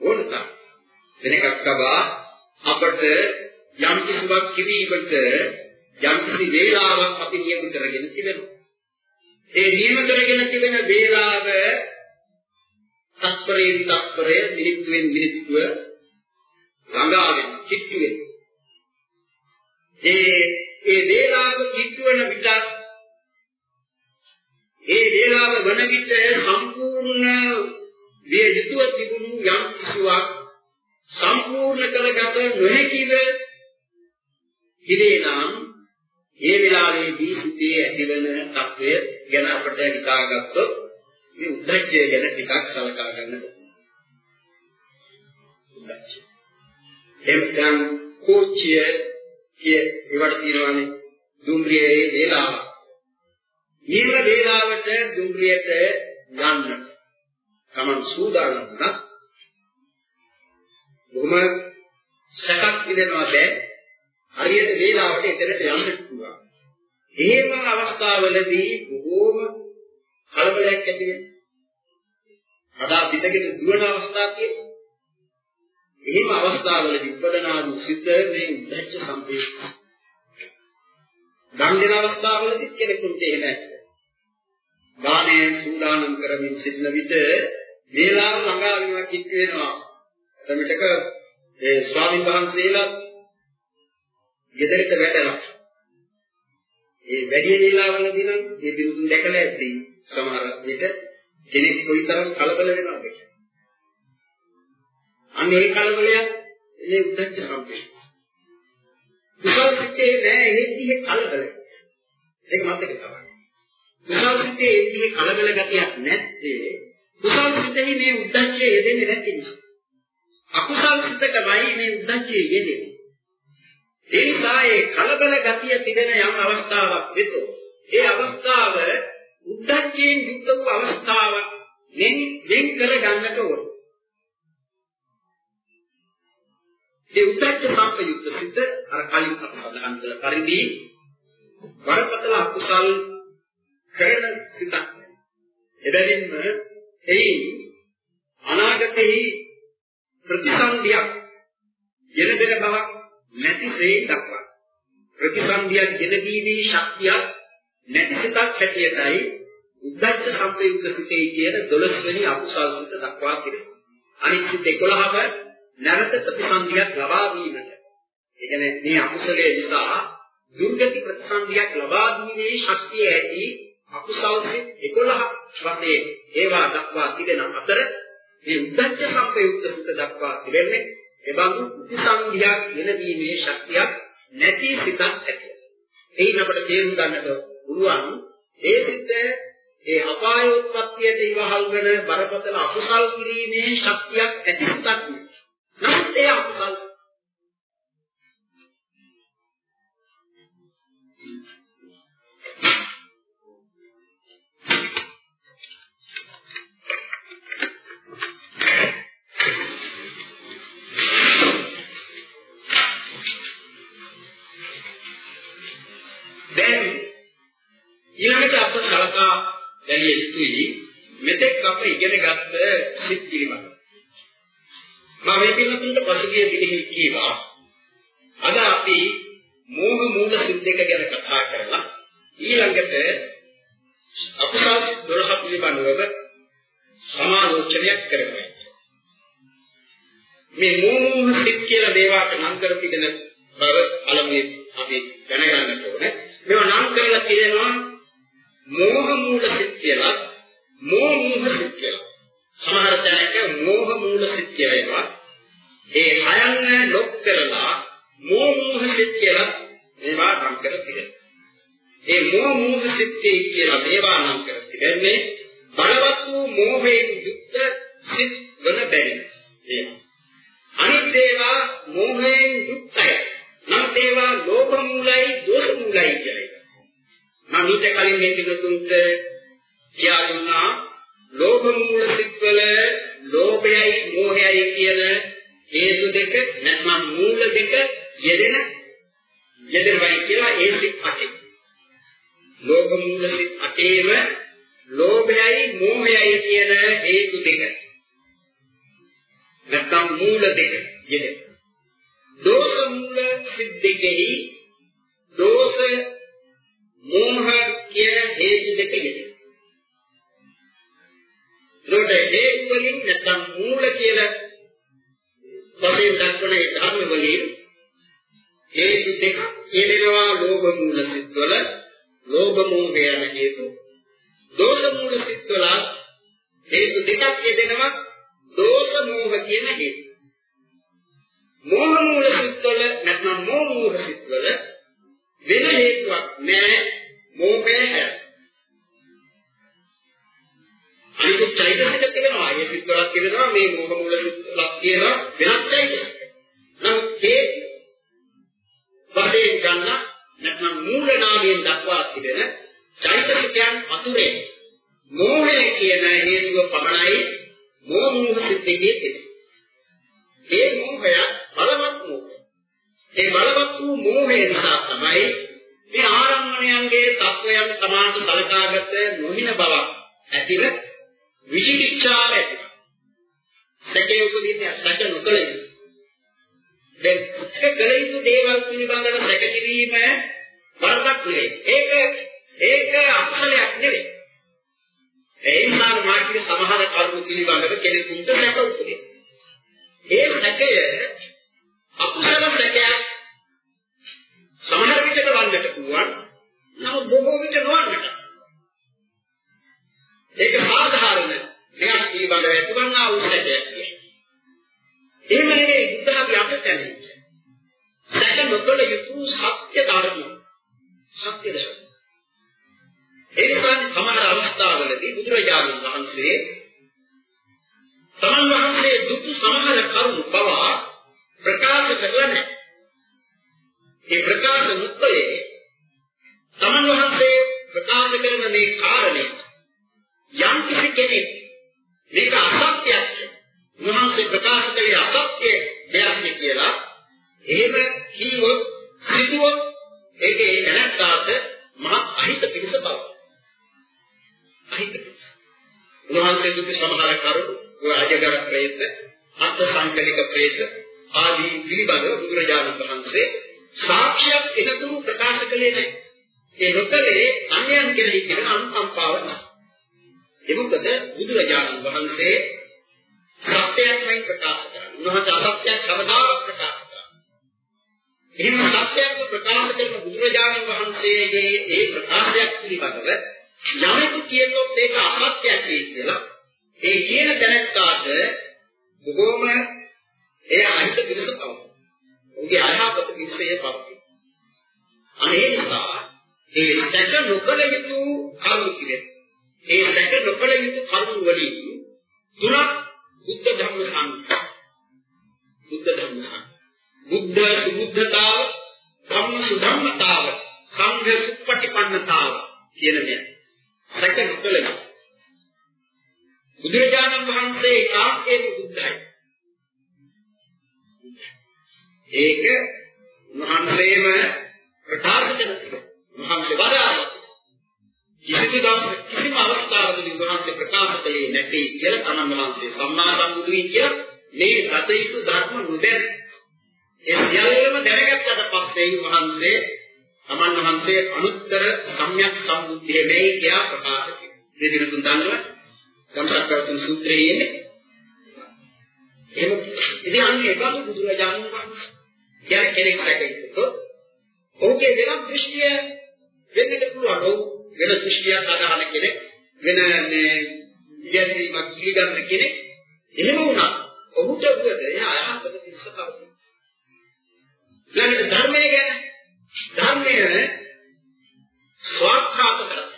ඕන තරම්. වෙන එකක් තබා අපට යම් කිසිවක් කිරීමට යම් කිසි වේලාවක් අපි නියම කරගෙන තිබෙනවා. ඒ නියම කරගෙන තිබෙන වේලාව තත්පරයෙන් තත්පරය මිනිත්තුවෙන් මිනිත්තුව ළඟාගෙන කිට්ටු වෙන. ඒ ඒ වේලාව කිට්ටු වෙන විට ඒ වේලාව වන විට සම්පූර්ණ විය යුතුව තිබුණු යම් කිසිවක් සම්පූර්ණ කරගත නොහැකිව ඉවේ නම් ඒ වෙලාවේදී සිතේ ඇතිවන తත්වය ගැන අපට හිතාගත්තොත් මේ උද්දච්චය ගැන ටිකක් සලකා ගන්න උද්දච්චය. එම්කම් කෝච්චිය කිය ඒවට කියනවානේ දුම්රියේ වේලාව. ඊළ වේලාවට දුම්රියට යන්න. Taman සූදානම් වුණා. බොහොම සැකක් ඉදෙනවා බෑ. හරියට වේලාවට එතනට යන්න පුළුවන්. එහෙම අවස්ථාවලදී බොහෝම කලබලයක් ඇති වෙනවා. අදා පිටගෙන දුවන අවස්ථාවක් තියෙනවා. එහෙම අවස්ථාවලදී උපදනා වූ සිත මේ උද්දච්ච සම්පේක්ෂ. ගම් දෙන අවස්ථාවලදී කෙනෙකුට එහෙම නැහැ. දානයේ සූදානම් කරමින් සිටින විට වේලාව ළඟා වෙනවා කිත් වෙනවා. එතමිටක ඒ ස්වාමීන් වහන්සේලා ගෙදරට වැටලා ඒ වැඩි වේලාවලදී නම් මේ බිරුදුන් දැකලා ඇද්දී සමහර විට කෙනෙක් කොයිතරම් කලබල වෙනවද අන්න ඒ කලබලය මේ උද්දච්ච සම්පේක්ෂ. කුසල් සිතේ නෑ එහිදී කලබල. ඒක මතක තබන්න. කුසල් සිතේ එහිදී කලබල ගතියක් නැත්තේ කුසල් සිතෙහි මේ උද්දච්චය යෙදෙන්නේ නැති නිසා. අකුසල් සිතකමයි මේ උද්දච්චය යෙදෙන්නේ. ඒ නිසා ඒ කලබල ගතිය තිබෙන යම් අවස්ථාවක් වෙතෝ ඒ අවස්ථාව උද්දච්චයෙන් යුක්ත වූ අවස්ථාවක් නෙන් වෙන් කර ගන්නට ඕන. ඒ උද්දච්ච සංපයුක්ත සිත අර කලින් අප සඳහන් කළ පරිදි වරපතල අකුසල් කරන සිතක්. එබැවින්ම එයි අනාගතෙහි ප්‍රතිසන්දියක් ගෙන දෙන බවක් නැතිසේ දක්වනවා. ප්‍රතිසන්දියක් ගෙන දීමේ ශක්තියක් නැති සිතක් හැටියටයි උද්දච්ච සම්පේයුක්ත සිතේ කියන 12 වෙනි අකුසල් සිත දක්වා තිබෙනවා. අනිත් සිත 11ම නැවත ප්‍රතිසන්දියක් ලබා දීමට. ඒ කියන්නේ මේ අකුසලයේ නිසා දුර්ගති ප්‍රතිසන්දියක් ලබා දීමේ ශක්තිය ඇති අකුසල් සිත් 11 වශයෙන් ඒවා දක්වා තිබෙන අතර මේ උද්දච්ච සම්පේයුක්ත සිත දක්වා තිබෙන්නේ එබඳු ප්‍රතිසන්දියක් ගෙන දීමේ ශක්තියක් නැති සිතක් ඇති. එයින් අපට තේරුම් ගන්නට පුළුවන් ඒ සිත ඒ අපාය උත්පත්තියට ඉවහල් වෙන බරපතල අකුසල් කිරීමේ ශක්තියක් ඇතිවක් නමුත් ඒ අකුසල් දැන් ඊළඟට අප සලකා බැලිය යුතුයි මෙතෙක් අප ඉගෙන ගත්ත සිත් පිළිබඳ. මම මේ පිළිබඳව පසුගිය දිනෙහි කීවා අද අපි මෝහ මූල සිත් දෙක ගැන කතා කරලා ඊළඟට අකුසල් 12 පිළිබඳව සමාලෝචනයක් කරගන්න. මේ මෝහ සිත් කියලා දේවාට නම් කර තිබෙන බව අලමුවේ අපි දැනගන්නට ඕනේ. මේවා නම් කරලා තියෙනවා මෝහ මූල සිත් කියලා මෝහ මූල සිත් කියලා. සමහර තැනක මෝහ මූල සිත් කියලා ඒවා. ඒ හයන්න ලොක් කරලා මෝහ මූල සිත් කියලා මේවා නම් කර තිබෙනවා. ඒ මෝහ මූල සිත් කියලා මේවා නම් කර තිබෙන්නේ බලවත් වූ මෝහයෙන් යුක්ත සිත් වන බැරි. ඒවා. අනිත් ඒවා මෝහයෙන් යුක්තයි. නම් ඒවා ලෝභ මූලයි, දෝෂ මූලයි කියලා. මම ඊට කලින් මේ පිටුතුන්ට කියා දුන්නා ලෝභ මූල සිත්වල ලෝභයයි මෝහයයි කියන හේතු දෙක නැත්නම් මූල දෙක යෙදෙන යෙදෙනවයි කියලා ඒ සිත් අටේ. ලෝභ මූල සිත් අටේම ලෝභයයි මෝහයයි කියන හේතු දෙක. නැත්නම් මූල දෙක යෙදෙන. දෝෂ මූල සිත් දෙකෙහි දෝෂ මෝහ කියන හේතු දෙක යෙදෙන. ඒකට හේතු වලින් නැත්නම් මූල කියන වශයෙන් දක්වන ඒ ධර්ම වලින් හේතු දෙක යෙදෙනවා ලෝභ මූල සිත්වල ලෝභ මෝහ යන හේතු. දෝෂ මූල සිත්වල හේතු දෙකක් යෙදෙනවා දෝෂ මෝහ කියන හේතු. මෝහ මූල සිත්වල නැත්නම් මෝහ මූල සිත්වල වෙන හේතුවක් නෑ මෝහය හැර. අනිත් චෛතසික තිබෙනවා. ඒ සිත්වලක් තිබෙනවා මේ මෝහ මූල සිත්වලක් තියෙනවා වෙනත් චෛතසික. නමුත් ඒ වශයෙන් ගන්න නැත්නම් මූල නාමයෙන් දක්වා තිබෙන චෛතසිකයන් අතුරේ මෝහය කියන හේතුව පමණයි මෝහ මූල සිත්යේ තියෙන්නේ. ඒ මෝහය බලවත් මෝහය. ඒ බලවත් වූ මෝහය නිසා තමයි මේ ආරම්භණයන්ගේ තත්වයන් තමාට සලකාගත නොහින බවක් ඇතිව විචිකිච්ඡාව ඇතිව. සැකේ උපදින්නේ සැක නොකළ යුතු. දැන් සැක කළ යුතු දේවල් පිළිබඳව සැක කිරීම වරදක් නෙවෙයි. ඒක ඒක අකුසලයක් නෙවෙයි. ඒ නිසා මාර්ගයේ සමහර කර්ම පිළිබඳව කෙනෙකුට සැක උපදිනවා. ඒ සැකය අකුසල සැකයක් සමහර විටක වන්නට පුළුවන්. නමුත් බොහෝ විට නොවන්නට. ඒක සාධාරණ දෙයක් පිළිබඳව ඇතිවන්නා වූ සැකයක් කියන්නේ. එහෙම නෙවෙයි බුද්ධාගේ අපතැනෙන්නේ. සැක නොකළ යුතු සත්‍ය ධර්ම. සත්‍ය ධර්ම. ඒ නිසා සමහර අවස්ථාවලදී බුදුරජාණන් වහන්සේ තමන් වහන්සේ දුටු සමහර කරුණු පවා ප්‍රකාශ කරලා නැහැ. ඒ ප්‍රකාශ මුත්තේ තමන් වහන්සේ ප්‍රකාශ කරන මේ කාරණය යම් කිසි කෙනෙක් මේක අසත්‍යයක් උන්වහන්සේ ප්‍රකාශ කළේ අසත්‍ය දෙයක් කියලා එහෙම කීවොත් සිදුවොත් ඒකේ නැත්තාට මහ අහිත පිණිස බව. අහිත පිණිස. උන්වහන්සේ දුක සමහර කරුණු ඔය අජගර ප්‍රේත, අත් සංකලික ප්‍රේත ආදී පිළිබඳව බුදුරජාණන් වහන්සේ සාක්ෂියක් එනතුරු ප්‍රකාශ කළේ නැහැ. ඒ නොකලේ අන්‍යයන් කෙරෙහි කරන අනුකම්පාව නිසා. ඒ මොකද බුදුරජාණන් වහන්සේ සත්‍යයක්මයි ප්‍රකාශ කරන්නේ. උන්වහන්සේ අසත්‍යයක් කවදාවත් ප්‍රකාශ කරන්නේ. එහෙම සත්‍යයක් ප්‍රකාශ කරන බුදුරජාණන් වහන්සේගේ ඒ ප්‍රකාශයක් පිළිබඳව යමෙකු කියතොත් ඒක අසත්‍යයක් කියලා ඒ කියන දැනත්තාට බොහෝම ඒ අහිත පිළිස පවතී. උගේ අයහපත පිළිසය පවතී. අනේ නිසා ඒ සැක නොකළ යුතු කරුණු කිරේ. ඒ සැක නොකළ යුතු කරුණු වලින් තුනක් බුද්ධ ධර්ම සංඝ. බුද්ධ ධර්ම සංඝ. බුද්ධ සුබුද්ධතාව, ධම්ම සුධම්මතාව, සංඝ සුප්පටිපන්නතාව කියන මේ සැක නොකළ යුතු බුදුරජාණන් වහන්සේ ඒකාන්තයෙන් බුද්ධයි. ඒක මහන්සේම ප්‍රකාශ කරනවා. මහන්සේ වදාළා. කිසිදු දවසක කිසිම අවස්ථාවකදී උන්වහන්සේ ප්‍රකාශ කළේ නැtei කියලා තමන් වහන්සේ සම්මා සම්බුදුයි කියලා මේ ගතයුතු ධර්ම නුදැන ඒ සියල්ලම දැනගත්තට පස්සේ උන්වහන්සේ තමන් වහන්සේ අනුත්තර සම්‍යක් සම්බුද්ධිය මේ කියා ප්‍රකාශ කළා. මේ දින තුන් දන්නවා ගම්සක්කවතුන් සූත්‍රයේ ඉන්නේ. එහෙම ඉතින් අන්නේ ඒකත් බුදුරජාණන් වහන්සේ කියන්නේ කෙනෙක් සැකයිතොත් ඔහුගේ වෙනත් දෘෂ්ටිය වෙන්නට පුළුවන්. ඔහු වෙන දෘෂ්ටියක් අදහන කෙනෙක් වෙන මේ ඉගෙනීමක් පිළිගන්න කෙනෙක් එහෙම වුණා. ඔහුට උදේ එයා අයහපත පිස්සතාව. ඊළඟට ධර්මය ගැන ධර්මය ස්වාක්ඛාත කරගන්න.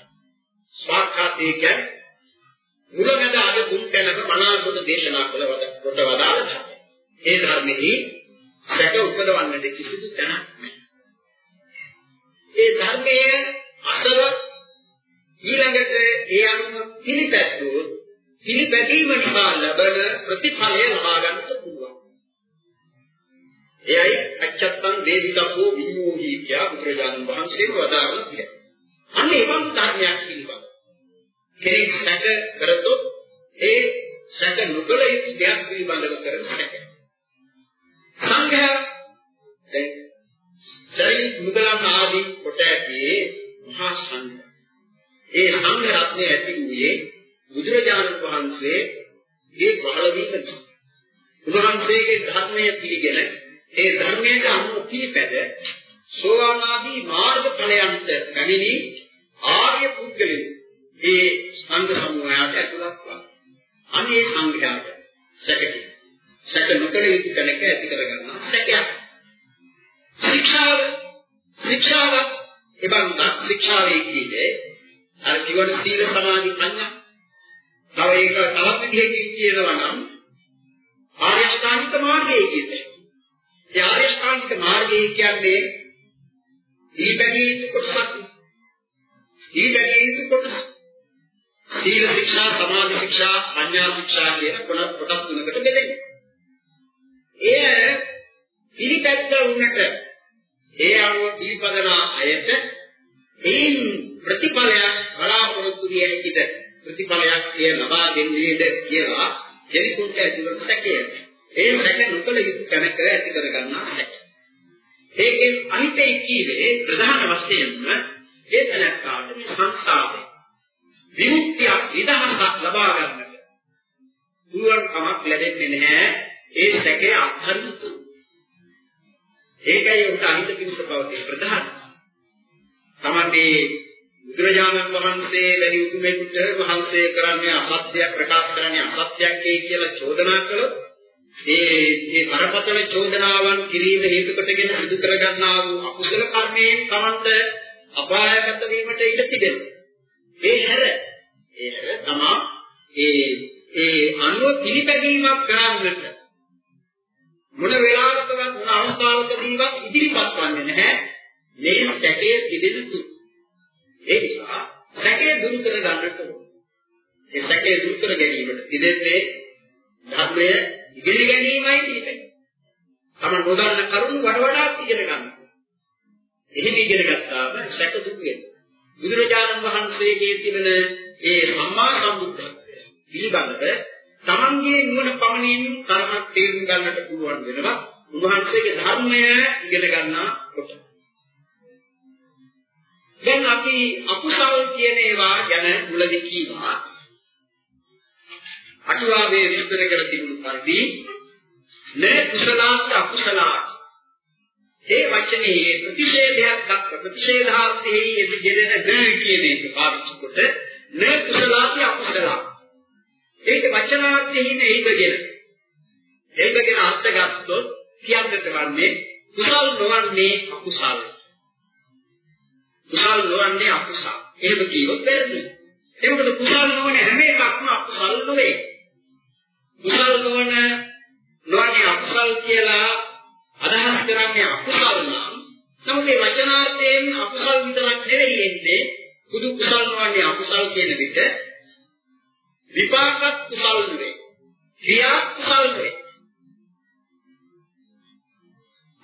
ස්වාක්ඛාතේ කියන්නේ මුලමෙද අද දුක් ගැනක මනාකොට දේශනා කළ කොට වදාළ ධර්මය. ඒ ධර්මෙහි සැක උපදවන්නට කිසිදු තැනක් නැහැ. ඒ ධර්මයේ අසල ඊළඟට ඒ අනුව පිළිපැද්දුවොත් පිළිපැදීම නිසා ලැබෙන ප්‍රතිඵලය ලබා ගන්නට පුළුවන්. එයයි අච්චත්තං වේදිතකෝ විඤ්ඤෝහි කියා බුදුරජාණන් වහන්සේ වදාළා කියලා. අන්න ඒ වගේ ධර්මයක් පිළිබඳ. කෙනෙක් සැක කරතොත් ඒ සැක නොකළ යුතු දෙයක් පිළිබඳව කරන සැක. සංඝයා දැන් සරි මුදලන් ආදී කොට ඇති මහා සංඝ. ඒ සංඝ රත්නය ඇති වූයේ බුදුරජාණන් වහන්සේ ඒ පහළ වීම නිසා. උන්වහන්සේගේ ධර්මය පිළිගෙන ඒ ධර්මයට අනුව පිළිපැද සෝවාන් ආදී මාර්ග ඵලයන්ට පැමිණි ආර්ය පුද්ගලයෝ ඒ සංඝ සමූහයට ඇතුළත් වුණා. අනේ සංඝයාට සැකටි. සැක නොකළ යුතු තැනක ඇති කරගන්නා සැකයක්. ශික්ෂාව ශික්ෂාව එබන් ශික්ෂාවේ කියන්නේ අර කිවන සීල සමාධි ප්‍රඥා. තව ඒක තවත් විදිහකින් කියනවා නම් ආර්ය ශ්‍රාණික මාර්ගය කියන්නේ. ඒ ආර්ය ශ්‍රාණික මාර්ගය කියන්නේ ඊපැදී කොටසක්. ඊපැදී කොටස. සීල ශික්ෂා, සමාධි ශික්ෂා, ප්‍රඥා ශික්ෂා කියන කොටස් තුනකට බෙදෙනවා. එය පිළිපැද්ද වුණට ඒ අනුව පිළිපදන අයට ඒන් ප්‍රතිඵලයක් බලාපොරොත්තු විය හැකිද ප්‍රතිඵලයක් එය ලබා දෙන්නේද කියලා කෙනෙකුට ඇතිවන සැකය. ඒ සැක නොකළ යුතු තැනක ඇති කරගන්නා සැක. ඒකෙන් අනිතේ කීවේ ප්‍රධාන වශයෙන්ම ඒ තැනකට මේ සංස්කාරය විමුක්තිය නිදහසක් ලබා ගන්නට පුළුවන් කමක් ලැබෙන්නේ නැහැ ඒ සැකේ අත්හරින්න. ඒකයි උන්ට අහිත පිණිස පවතින ප්‍රධාන. තමන්ගේ බුදුරජාණන් වහන්සේ වැනි උතුමෙකුට වහන්සේ කරන්නේ අසත්‍යයක් ප්‍රකාශ කරන්නේ අසත්‍යයක් කියලා චෝදනා කළොත් ඒ ඒ කරපතල චෝදනාවන් කිරීම හේතු කොටගෙන සිදු කරගන්නා වූ අකුසල කර්මයෙන් තමන්ට අපායගත වීමට ඉඩ තිබෙනවා. ඒ හැර ඒ හැර තමා ඒ ඒ අනුව පිළිපැදීමක් කරන්නට මොන වෙලාවකවත් මොන අවස්ථාවකදීවත් ඉදිරිපත් වන්නේ නැහැ මේ සැකයේ තිබෙන තුරු. ඒ නිසා සැකේ දුරු කර ගන්නට ඕන. ඒ සැකේ දුරු කර ගැනීමට තිබෙන්නේ ධර්මය ඉගෙන ගැනීමයි පිළිපැද. තම නොදන්න කරුණු වඩ වඩාත් ඉගෙන ගන්න. එහෙම ඉගෙන ගත්තාම සැක දුරු වෙනවා. බුදුරජාණන් වහන්සේගේ තිබෙන ඒ සම්මා සම්බුද්ධත්වය පිළිබඳව තමන්ගේ නුවණ පමණින් කර්මයක් තේරුම් ගන්නට පුළුවන් වෙනවා. උන්වහන්සේගේ ධර්මය ඉගෙන ගන්නා කොට. දැන් අපි අකුසල් කියන ඒවා ගැන මුලදී කීවා. අටුවාවේ විස්තර කර තිබුණු පරිදි නේ කුසලාත් අකුසලාත් ඒ වචනේ ප්‍රතිෂේධයක් දක්ව ප්‍රතිෂේධාර්ථයේ යෙදෙන ද කියන එක පාවිච්චි කොට නේ කුසලාත් අකුසලාත් ඒක වචනාර්ථයෙන් ඒකගෙන ඒකගෙන අර්ථ ගත්තොත් කියන්නට වන්නේ කුසල් නොවන්නේ අකුසල්. කුසල් නොවන්නේ අකුසල්. එහෙම කියොත් වැරදි ඒ මොකද කුසල් නොවන හැම එකක්ම අකුසල් නොවේ. කුසල් නොවන නොවන්නේ අකුසල් කියලා අදහස් කරන්නේ අකුසල් නම් නමුත් මේ වචනාර්ථයෙන් අකුසල් විතරක් නෙවෙයි එන්නේ. කුදු කුසල් නොවන්නේ අකුසල් කියන විට විපාකත් කුසල් නෙවෙයි. ක්‍රියා කුසල් නෙවෙයි.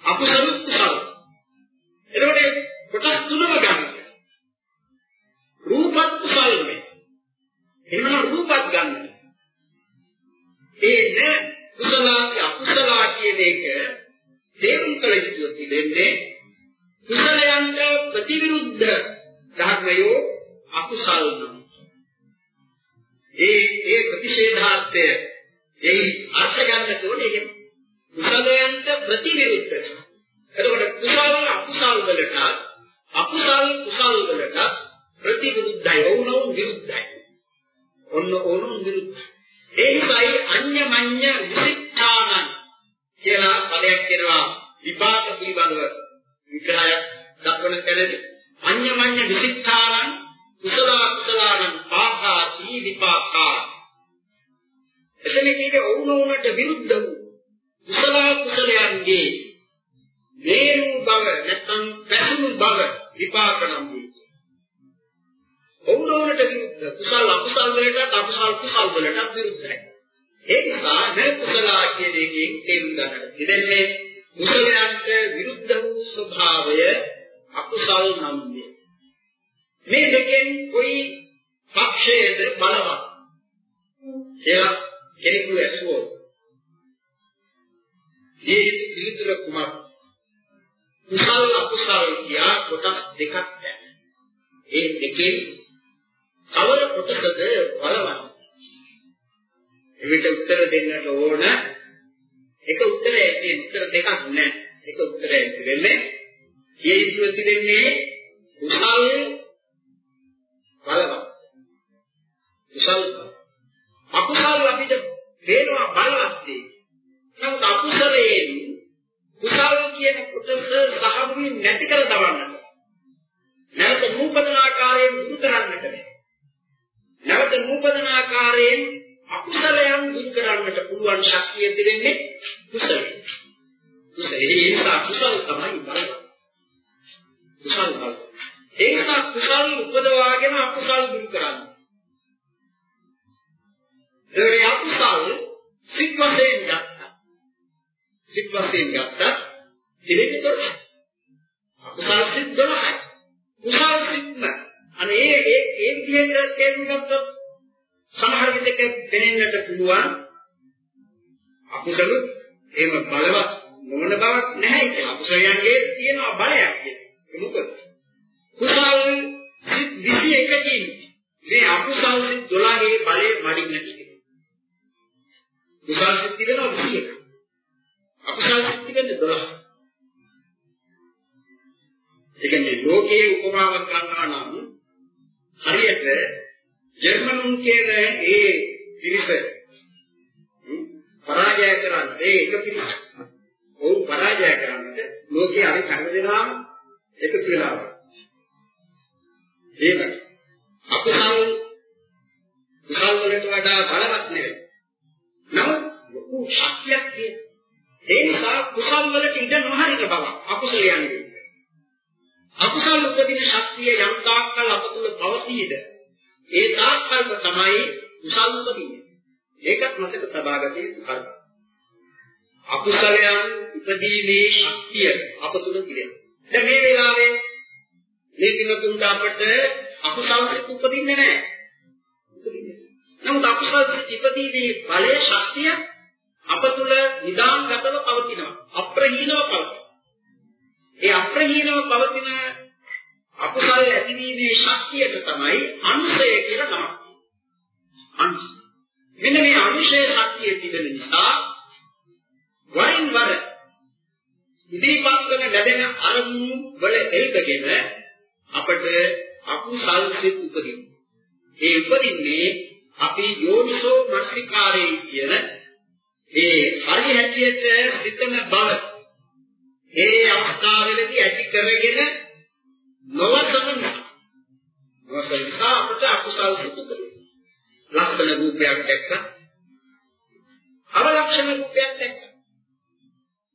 අකුසල කුසල. එතකොට කොටස් තුනම ගන්න. රූපත් කුසල එහෙමනම් රූපත් ගන්න. ඒ න කුසලාති අකුසලා කියන එක තේරුම් කළ යුතු තිබෙන්නේ කුසලයන්ට ප්‍රතිවිරුද්ධ ධර්මයෝ අකුසල් නම්. ඒ ඒ ප්‍රතිෂේධාර්ථය ඒ අර්ථ ගන්න ඕනේ එහෙම. කුසලයන්ට ප්‍රතිවිරුද්ධ. එතකොට කුසල අකුසල් වලට අකුසල් කුසල් වලට ප්‍රතිවිරුද්ධයි වුණොත් විරුද්ධයි. ඔන්න ඕනොත් විරුද්ධයි. ඒ නිසායි අඤ්ඤමඤ්ඤ විසිට්ඨානං කියලා පදයක් කියනවා විපාක පිළිබඳව විග්‍රහයක් දක්වන තැනදී අඤ්ඤමඤ්ඤ විසිට්ඨානං කුසල අකුසලානං පාපාති විපාකා එතන කියන්නේ ඔවුනොවුනට විරුද්ධ වූ කුසල කුසලයන්ගේ මේරු බව නැත්නම් පැසුණු බව විපාක නම් වේ. ඔවුනොවුනට විරුද්ධ කුසල අකුසල වලට අකුසල කුසල වලට විරුද්ධයි. ඒ නිසා න කුසලා කියන එකෙන් තේරුම් ගන්නට දෙන්නේ කුසලයන්ට විරුද්ධ වූ ස්වභාවය අකුසල් නම් වේ. මේ දෙකෙන් કોઈ පක්ෂයේද බලවත්. ඒවා කෙනෙකු ඇසුවොත් මේ පිළිතුර කුමක් කුසල අකුසල කියා කොටස් දෙකක් දැන. ඒ දෙකෙන් කවර කොටසද බලවත්? එවිට උත්තර දෙන්නට ඕන එක උත්තරයක් තියෙන උත්තර දෙකක් නැහැ. එක උත්තරයක් වෙන්නේ ඒ ඉතුරු තිබෙන්නේ කුසල බලවත්. කුසල අකුසල අපිට පේනවා බලවත් දේ. නමුත් අකුසලයෙන් කුසල කියන කොටස සහභාගී නැති කර දවන්නට. නැවත නූපදන ආකාරයෙන් දුරු කරන්නට බැහැ. නැවත නූපදන ආකාරයෙන් අකුසලයන් දුරු කරන්නට පුළුවන් ශක්තිය දෙන්නේ කුසලයෙන්. කුසලයේ ඒ නිසා කුසල තමයි බලවත්. කුසල බල. ඒ නිසා කුසල උපදවාගෙන අකුසල දුරු කරන්නේ. ඒ අකුසල සිත් වශයෙන් ගත්තා. සිත් වශයෙන් ගත්තා. ඉතින් ඒක අකුසල සිත් 12යි. කුසල සිත්ම අනේ ඒ ඒ ඒ විදිහට තේරුම් ගත්තොත් සමහර විටක දැනෙන්නට පුළුවන් අකුසල එහෙම බලවත් නොවන බවක් නැහැ කියලා. අකුසලයන්ගේ තියෙන බලයක් කියලා. මොකද කුසල් සිත් 21කින් මේ අකුසල් සිත් 12 බලය වඩින්නට කුසල් සිත් තිබෙනවා 21. අකුසල් සිත් තිබෙන්නේ 12. ඒ කියන්නේ ලෝකයේ උපමාවක් ගන්නවා නම් හරියට ජර්මනුන් කියන ඒ පිරිස පරාජය කරන්න ඒ එක පිරිසක්. ඔවුන් පරාජය කරන්නට ලෝකයේ අනිත් හැම දෙනාම එකතු වෙනවා. ඒක අකුසල් කුසල් වලට වඩා බලවත් නෙවෙයි. නමුත් ලොකු ශක්තියක් තියෙන. ඒ නිසා කුසල් වලට ඉඩ නොහරින බව අකුසලයන්ගේ. අකුසල උපදින ශක්තිය යම් තාක්කල් අප තුළ පවතීද ඒ තාක්කල්ම තමයි කුසල් උපදින්නේ. ඒකත් මතක තබා ගත යුතු කරුණක්. අකුසලයන් උපදීමේ ශක්තිය අප තුළ තිබෙනවා. දැන් මේ වෙලාවේ මේ කිනුතුන්ට අපට අකුසල් සිත් උපදින්නේ නැහැ. නමුත් අකුසල් සිත් ඉපදීමේ බලයේ ශක්තිය අප තුළ නිදාන්ගතව පවතිනවා. අප්‍රහීනව පවතිනවා. ඒ අප්‍රහීනව පවතින අකුසල් ඇතිවීමේ ශක්තියට තමයි අනුසය කියලා නමක්. අනුසය. මෙන්න මේ අනුසය ශක්තිය තිබෙන නිසා වරින් වර ඉදිරිපත් කරන ලැබෙන අරමුණු වල එල්බගෙන අපට අකුසල් සිත් උපදිනවා. ඒ උපදින්නේ අපි යෝනිසෝ මනසිකාරයේ කියන ඒ හරි හැටියට සිතන බව ඒ අවස්ථාවේදී ඇති කරගෙන නොවසන නිසා නොවසන නිසා අපට අකුසල් සිදු කරනවා. ලක්ෂණ රූපයක් දැක්කා. අවලක්ෂණ රූපයක් දැක්කා.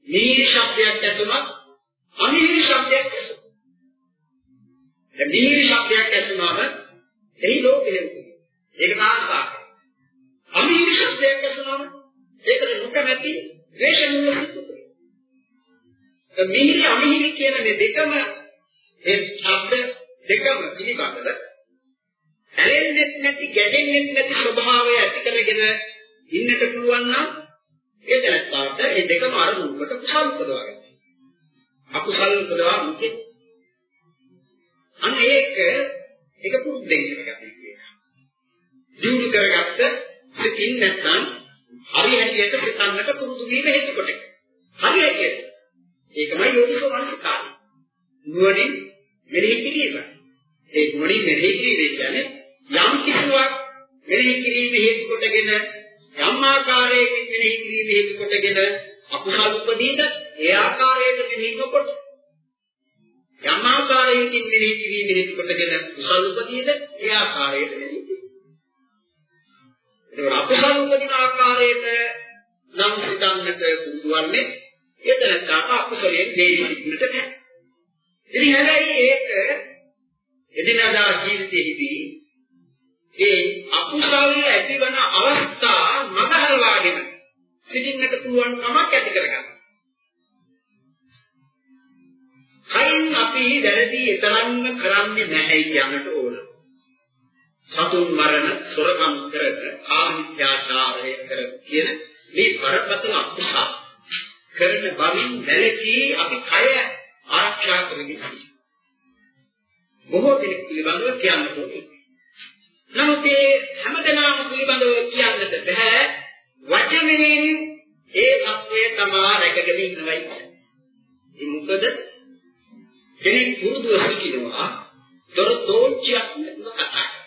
නීරි ශබ්දයක් ඇතුණත් අනීරි ශබ්දයක් ඇතුණත්. දැන් නීරි ශබ්දයක් ඇතුණාම එහි ලෝකෙ ඒක නාසා. අනීරි ශබ්දයක් ඇතුණාම ඒකට නොකමැති ද්වේෂ මූල සිත් මිහිරි අමිහිරි කියන මේ දෙකම ඒ ශබ්ද දෙකම පිළිබඳව ඇලෙන්නේ නැති ගැටෙන්නේ නැති ස්වභාවය ඇති කරගෙන ඉන්නට පුළුවන් නම් ඒ දැනත්තාට ඒ දෙකම අරමුණකට කුසල් උපදවා ගන්න. අකුසල් උපදවා මුකේ. අන්න ඒක ඒක පුරුද්දෙන් කරගන්න කියනවා. දියුණු කරගත්ත සිතින් නැත්නම් හරි හැටියට සිතන්නට පුරුදු වීම හේතු කොට. හරි හැටියට. ඒකමයි යෝනිසෝ මනසිකාරය. නුවණින් මෙනෙහි කිරීම. ඒ නුවණින් මෙනෙහි කිරීම කියන්නේ යම් කිසිවක් මෙනෙහි කිරීම හේතු කොටගෙන යම් ආකාරයකින් මෙනෙහි කිරීම හේතු කොටගෙන අකුසල් උපදීද ඒ ආකාරයට මෙනෙහි නොකොට යම් ආකාරයකින් මෙනෙහි කිරීම හේතු කොටගෙන කුසල් උපදීද ඒ ආකාරයට මෙනෙහි ඒක අකුසල් උපදින ආකාරයට නම් සිතන්නට පුදුවන්නේ එතනට අකුසලයෙන් දෙවි සිටින්නට බෑ. ඉතින් හැබැයි ඒක එදිනදා ජීවිතයේදී ඒ අකුසල් ඇතිවන අවස්ථා මගහරවාගෙන සිටින්නට පුළුවන් කමක් ඇති කරගන්න. කයින් අපි වැරදි තරම්ම කරන්නේ නැහැ කියන්නට ඕන. සතුන් මරණ, සොරකම් කරන, ආමිත්‍යාචාරය කරන කියන මේ බරපතල අකුසල කරන බවින් වැළකී අපි කය ආරක්ෂා කරගෙන සිටිනවා. බොහෝ දෙනෙක් පිළිබඳව කියන්න ඕනේ. නමුත් ඒ හැමදෙනාම පිළිබඳව කියන්නට බෑ වචනෙන් ඒ தත්වය තමා රැකගෙන ඉන්නවයි. ඒ මොකද කෙනෙක් පුරුදුව සිටිනවා දොරතෝච්චයක් නැතුව කතා කරනවා.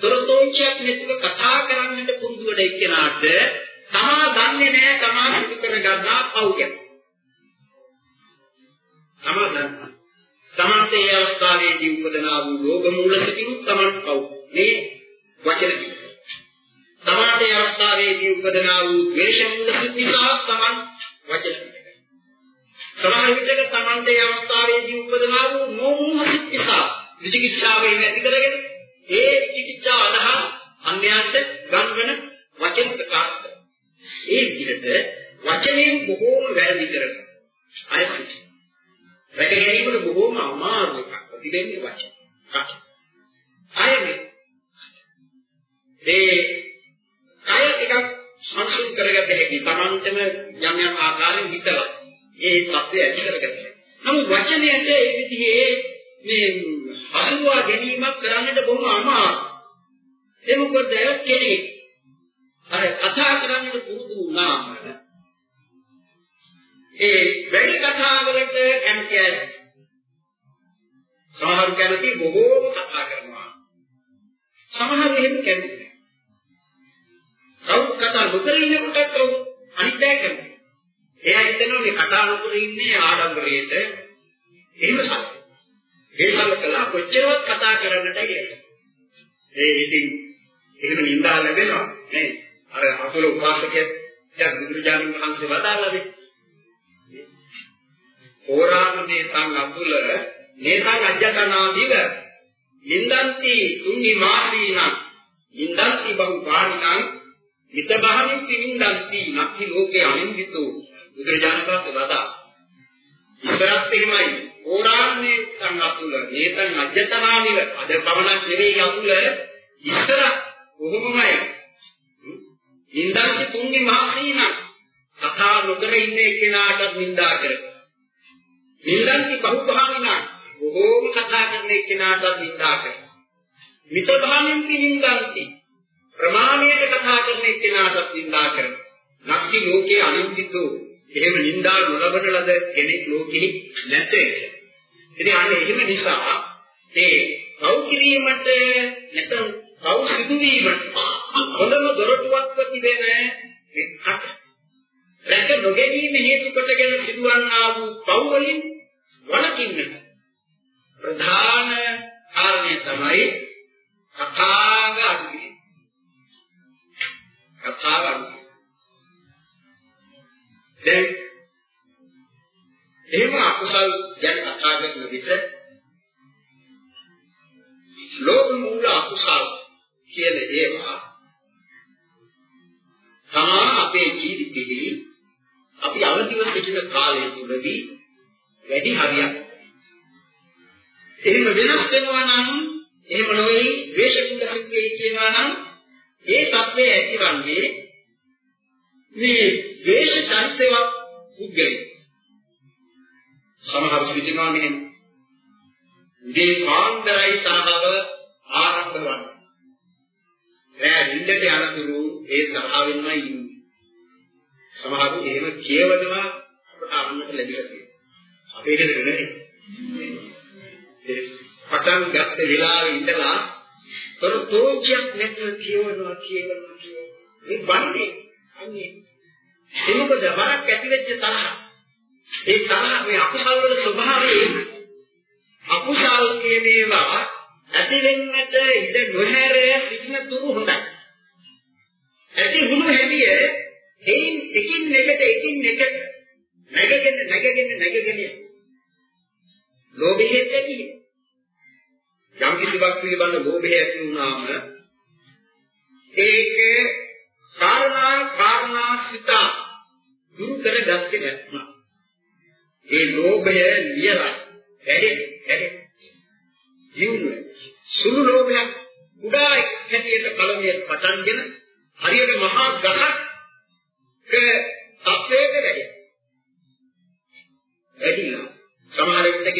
දොරතෝච්චයක් නැතුව කතා කරන්නට පුරුදු වෙන එක්කෙනාට තමා දන්නේ නැහැ තමා සිදු කරගන්නා පව් ගැන. තමා දන්නා. තමන්ට ඒ අවස්ථාවේදී උපදනා වූ රෝග මූල සිටිනු තමන් පව්. මේ වචන තමාට ඒ අවස්ථාවේදී උපදනා වූ ද්වේෂ මූල සිටිනා තමන් වචන සමහර විටක තමන්ට ඒ අවස්ථාවේදී උපදනා වූ මෝහ සිටිසා විචිකිච්ඡාවෙන් ඇති කරගෙන ඒ චිකිත්සා අදහස් අන්‍යයන්ට ගන්වන වචන ප්‍රකාශ කරනවා. ඒ විදිහට වචනයෙන් බොහෝම වැරදි කරන අය සිටිනවා. රැක ගැනීමට බොහෝම අමාරු එකක් ප්‍රතිබෙන්නේ වචන. අයනේ ඒ කය ටිකක් සංසුන් කරගත හැකි. Tamanටම යම් යම් ආකාරයෙන් හිතලා ඒ තත්ත්වය ඇති කරගත හැකි. නමුත් වචනයට ඒ විදිහේ මේ හසුරුවා ගැනීමක් කරන්නට බොහොම අමාරුයි. ඒ මොකද කෙනෙක් අර කතා කරන්නට පුරුදු වුණාම ඒ වැඩි කතා වලට කැමති අය සමහර කැමති බොහෝම කතා කරනවා. සමහර එහෙම කැමති නැහැ. කවුරු කතා නොකර ඉන්නකොට කවුරු අනිත් අය කැමති. එයා හිතනවා මේ කතා නොකර ඉන්නේ ආඩම්බරයේට එහෙම සත්‍ය. ඒ සමකලා කොච්චරවත් කතා කරන්නට කියලා. ඒ ඉතින් එහෙම නින්දා ලැබෙනවා නේ. අර අතුල උපාසකයෙක් දැන් බුදුරජාණන් වහන්සේ වදාළානේ. ඕරාමනේ තං අතුල නේතං අජ්ජතනාදිව නින්දන්ති තුන්හි මාසීනං නින්දන්ති බහු පාණිනං මිතබහමින් නින්දන්ති නක්ඛි ලෝකේ අනින්දිතෝ බුදුරජාණන් වහන්සේ වදා. ඉස්සරත් එහෙමයි ඕරාන්නේ තන් අතුල නේතන් අජ්ජතනානිව අද පමණක් නෙවෙයි අතුල ඉස්සර කොහොමමයි? නින්දාති තුන්ගේ මහසීන කතා නොකර ඉන්නේ කෙනාට නින්දා කරනවා නින්දන්ති බහුභාවිනා බොහෝම කතා කරන කෙනාට නින්දා කරනවා මිත භාමින්ති නින්දන්ති ප්‍රමාණයට කතා කරන කෙනාට නින්දා කරනවා නැක්ටි ලෝකේ අනින්දිතෝ එහෙම නින්දා නොලබන ලද කෙනෙක් ලෝකෙහි නැත. ඉතින් අන්න එහෙම නිසා ඒ පව් කිරීමට නැත්නම් පව් සිදුවීමට හොඳම දොරටුවක්ව තිබෙන එකට රැක නොගැනීම හේතු කොටගෙන සිදුවන්නා වූ පව් වලින් වළකින්නට ප්‍රධාන කාරණය තමයි කතාව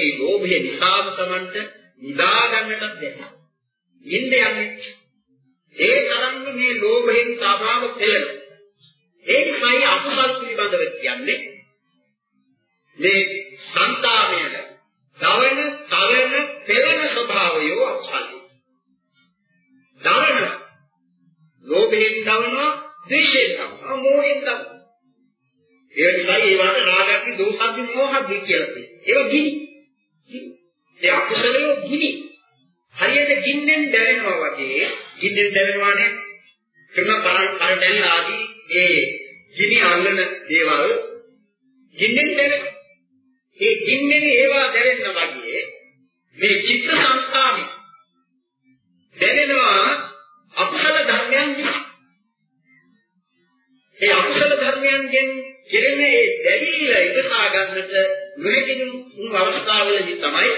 සමහර විටක මේ ලෝභය නිසාම Tamanට නිදා ගන්නටත් බැහැ. නිින්ද යන්නේ. ඒ තරම්ම මේ ලෝභයෙන් සාභාව තෙලන. ඒ නිසායි අකුසල් පිළිබඳව කියන්නේ මේ సంతානයද දවන, තවන, පෙළෙන ස්වභාවය අකුසල්. දවන ලෝභයෙන් දවනවා, ද්වේෂයෙන් දවනවා, මෝහයෙන් දවනවා. ඒ නිසායි ඒවට රාගක්ති, දෝසක්ති, මෝහක්ති කියලා තියෙන්නේ. ඒක ගිනි. ඒ අකුසලයේ ගිනි. හරියට ගින්නෙන් දැවෙනවා වගේ ගින්නෙන් දැවෙනවානේ. කරන කරන් කරන් ආදී ඒ ගිනි අල්ලන දේවල් ගින්නෙන් දැවෙනවා. ඒ ගින්නෙන් ඒවා දැවෙන්න වගේ මේ චිත්ත සංස්කාරي දැවෙනවා අකුසල ධර්මයන් නිසා. ඒ අකුසල ධර්මයන්ගෙන් කෙරෙන ඒ දැවිල්ල ඉවසා ගන්නට නොහැකින අවස්ථාවලදී තමයි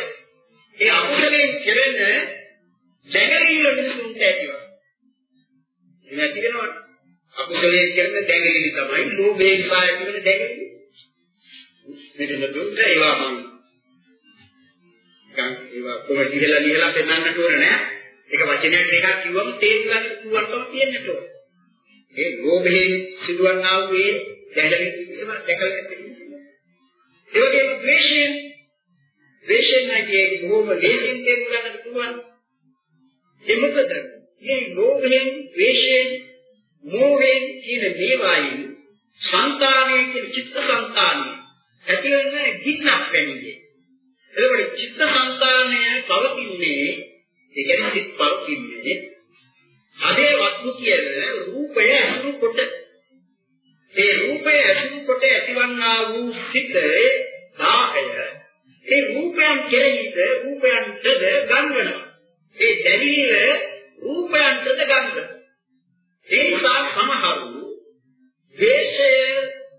ඒ අකුසලයෙන් කෙරෙන දැඟලිල්ල මිනිසුන්ට ඇතිවෙනවා. නැති වෙනවනේ. අකුසලයෙන් කෙරෙන දැඟලිලි තමයි ලෝභයෙන් නිසා ඇතිවෙන දැඟලිලි. මෙතන දුන්න ඒවා මම ගන්න ඒවා කොහොමද ඉහලා ලියලා පෙන්වන්නට ඕන නෑ. ඒක වචනයක් එකක් කිව්වම තේරුම් ගන්න පුළුවන්කම තියෙන්නට ඕන. ඒ ලෝභයෙන් සිදුවන්නා වූ ඒ දැඟලිලි ඒවා දැකලා තියෙනවා. ඒ වගේම ද්වේෂයෙන් ද්වේෂයෙන් නැතිේ බොහොම ලේසියෙන් තේරුම් ගන්නට පුළුවන්. ඒ මොකද මේ ලෝභයෙන්, ද්වේෂයෙන්, මෝහයෙන් කියන මේවායින් සංතානයේ කියන චිත්ත සංතානය ඇති වෙන ගින්නක් වෙන්නේ. එතකොට චිත්ත සංතානය පවතින්නේ ඒ කියන්නේ සිත් පවතින්නේ අදේ වස්තු කියන රූපය අසුරු කොට ඇතිවන්නා වූ සිත 10 ඒ රූපයන් කෙරෙහිද රූපයන්ටද ගන්වනවා. ඒ දැලීල රූපයන්ටද ගන්වනවා. ඒ නිසා සමහරු දේශය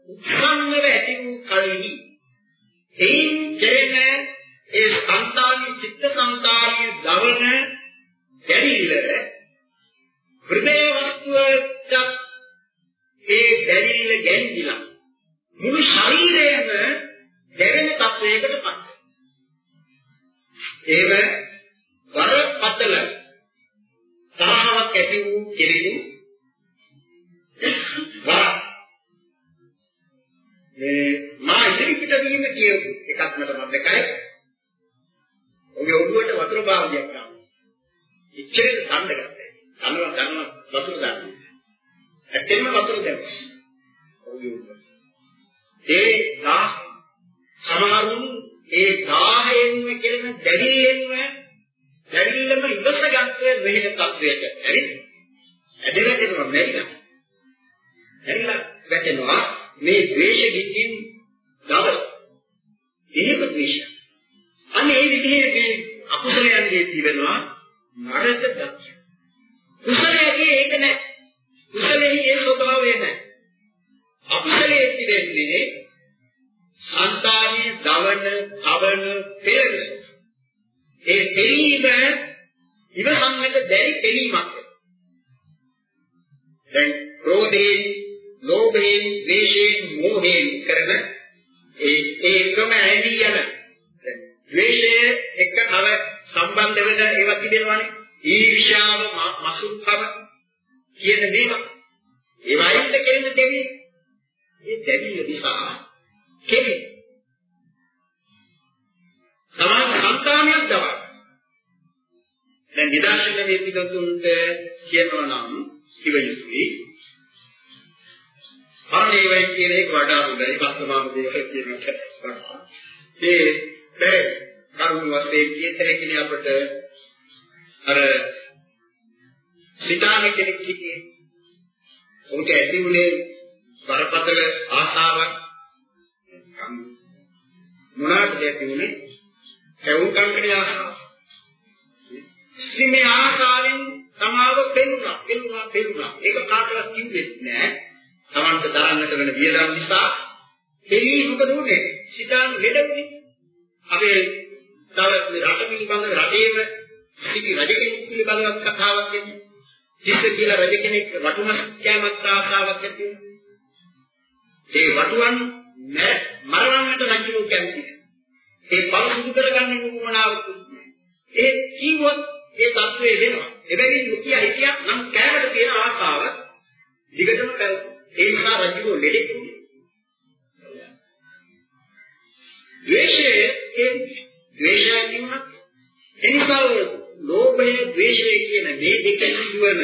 උත්සන්නව ඇති වූ කලෙහි එයින් කෙරෙන ඒ සංතානී චිත්ත සංතානී දවන දැලීල හෘදය වස්තුවට ඒ දැලීල ගැන්විලා මුළු ශරීරයම දැවෙන තත්වයකට පත් ඒව වරපතල තරහවක් ඇති වූ කෙනෙකු වර මේ මා ඉදිරි පිට වීම කියපු එකක් මට මතකයි. ඔගේ ඔළුවට වතුර බාල්දියක් ගන්න. ඉච්චරේ තණ්ඩ ගත්තා. තනවා තනවා වතුර දාන්න. ඇත්තෙන්ම වතුර දැම්මා. ඔගේ ඔළුවට. ඒ දා සමහරුන් ඒ 1000ෙන්ම කෙරෙන දැඩියෙන්ම දැඩියෙන්ම ඉවසගත්තේ වෙහෙන තත්වයක. හරි? ඇදලා දෙනවා මැරිලා. මැරිලා වැටෙනවා මේ ද්වේෂ ගින්නින් දව. එහෙම ද්වේෂ. අනේ ඒ විදිහේ මේ අකුසලයන්ගේ තිබෙනවා නරක දක්ෂ. කුසලයේ ඒක නැහැ. කුසලයේ ඒ ස්වභාවය නැහැ. අකුසලයේ තිබෙන්නේ සංකාරී දවන, කවන, පෙරන. ඒ දෙීම ඉවස මරන්නට බැරි පිළීමක්. දැන් ක්‍රෝධයෙන්, ලෝභයෙන්, ද්වේෂයෙන්, මෝහයෙන් කරන ඒ ඒකම ඇදී යන ද්වේෂය එක්ක තව සම්බන්ධ වෙන ඒවා තිබෙනවානේ. ඊර්ෂ්‍යාව, මසුරුකම කියන මේවා. ඒවයින්ද කෙරෙන දෙවි. ඒ දෙවිය නිසා කෙරේ. තමයි සංකාමියක් දවස්. දැන් නිදර්ශන මේ පිටුතුන්ට කියනවා නම් කිව යුතුයි. පරණේ වයි කියන එක වඩා හොඳයි වර්තමාන දේවල් කියන එක. ඒ ඒ කරුණ වශයෙන් කියතේ අපට අර සිතාන කෙනෙක් හිටියේ උන්ට ඇති උනේ බරපතල ආශාවක්. මොනවාද ඇති උනේ ඇවුම් කම්කණේ ආශාව ඉතින් ආශාවෙන් තමාව පෙන්නුනා පෙන්නුනා පෙන්නුනා ඒක කාටවත් කිව්වෙත් නෑ. Tamanta දරන්නට වෙන වියදම් නිසා දෙවි මොකද උනේ සිතාන් ලෙඩුනේ අපේ තව රට පිළිබඳ රටේම සිටි රජ කෙනෙක් පිළිබඳව කතාවක් කියන්නේ තිස්ස කියලා රජ කෙනෙක් වටුමස් කෑමත් ආශාවක් ඇති ඒ වටුවන් මරණයට නැතිව කැමති. ඒ බල සුදු කරගන්නේ මොනවාවක් ඒ කිව්වොත් ඒ தત્ත්වය වෙනවා. එබැවින් මුකිය හිතියක් නම් කෑමට තියෙන ආශාව දිගටම පැවතුන. ඒ නිසා රජුගේ ලෙඩෙක් වුණේ. ද්වේෂය ඒ ද්වේෂය කියනත් එනිසා ලෝභය ද්වේෂය කියන මේ දෙක සිදුවන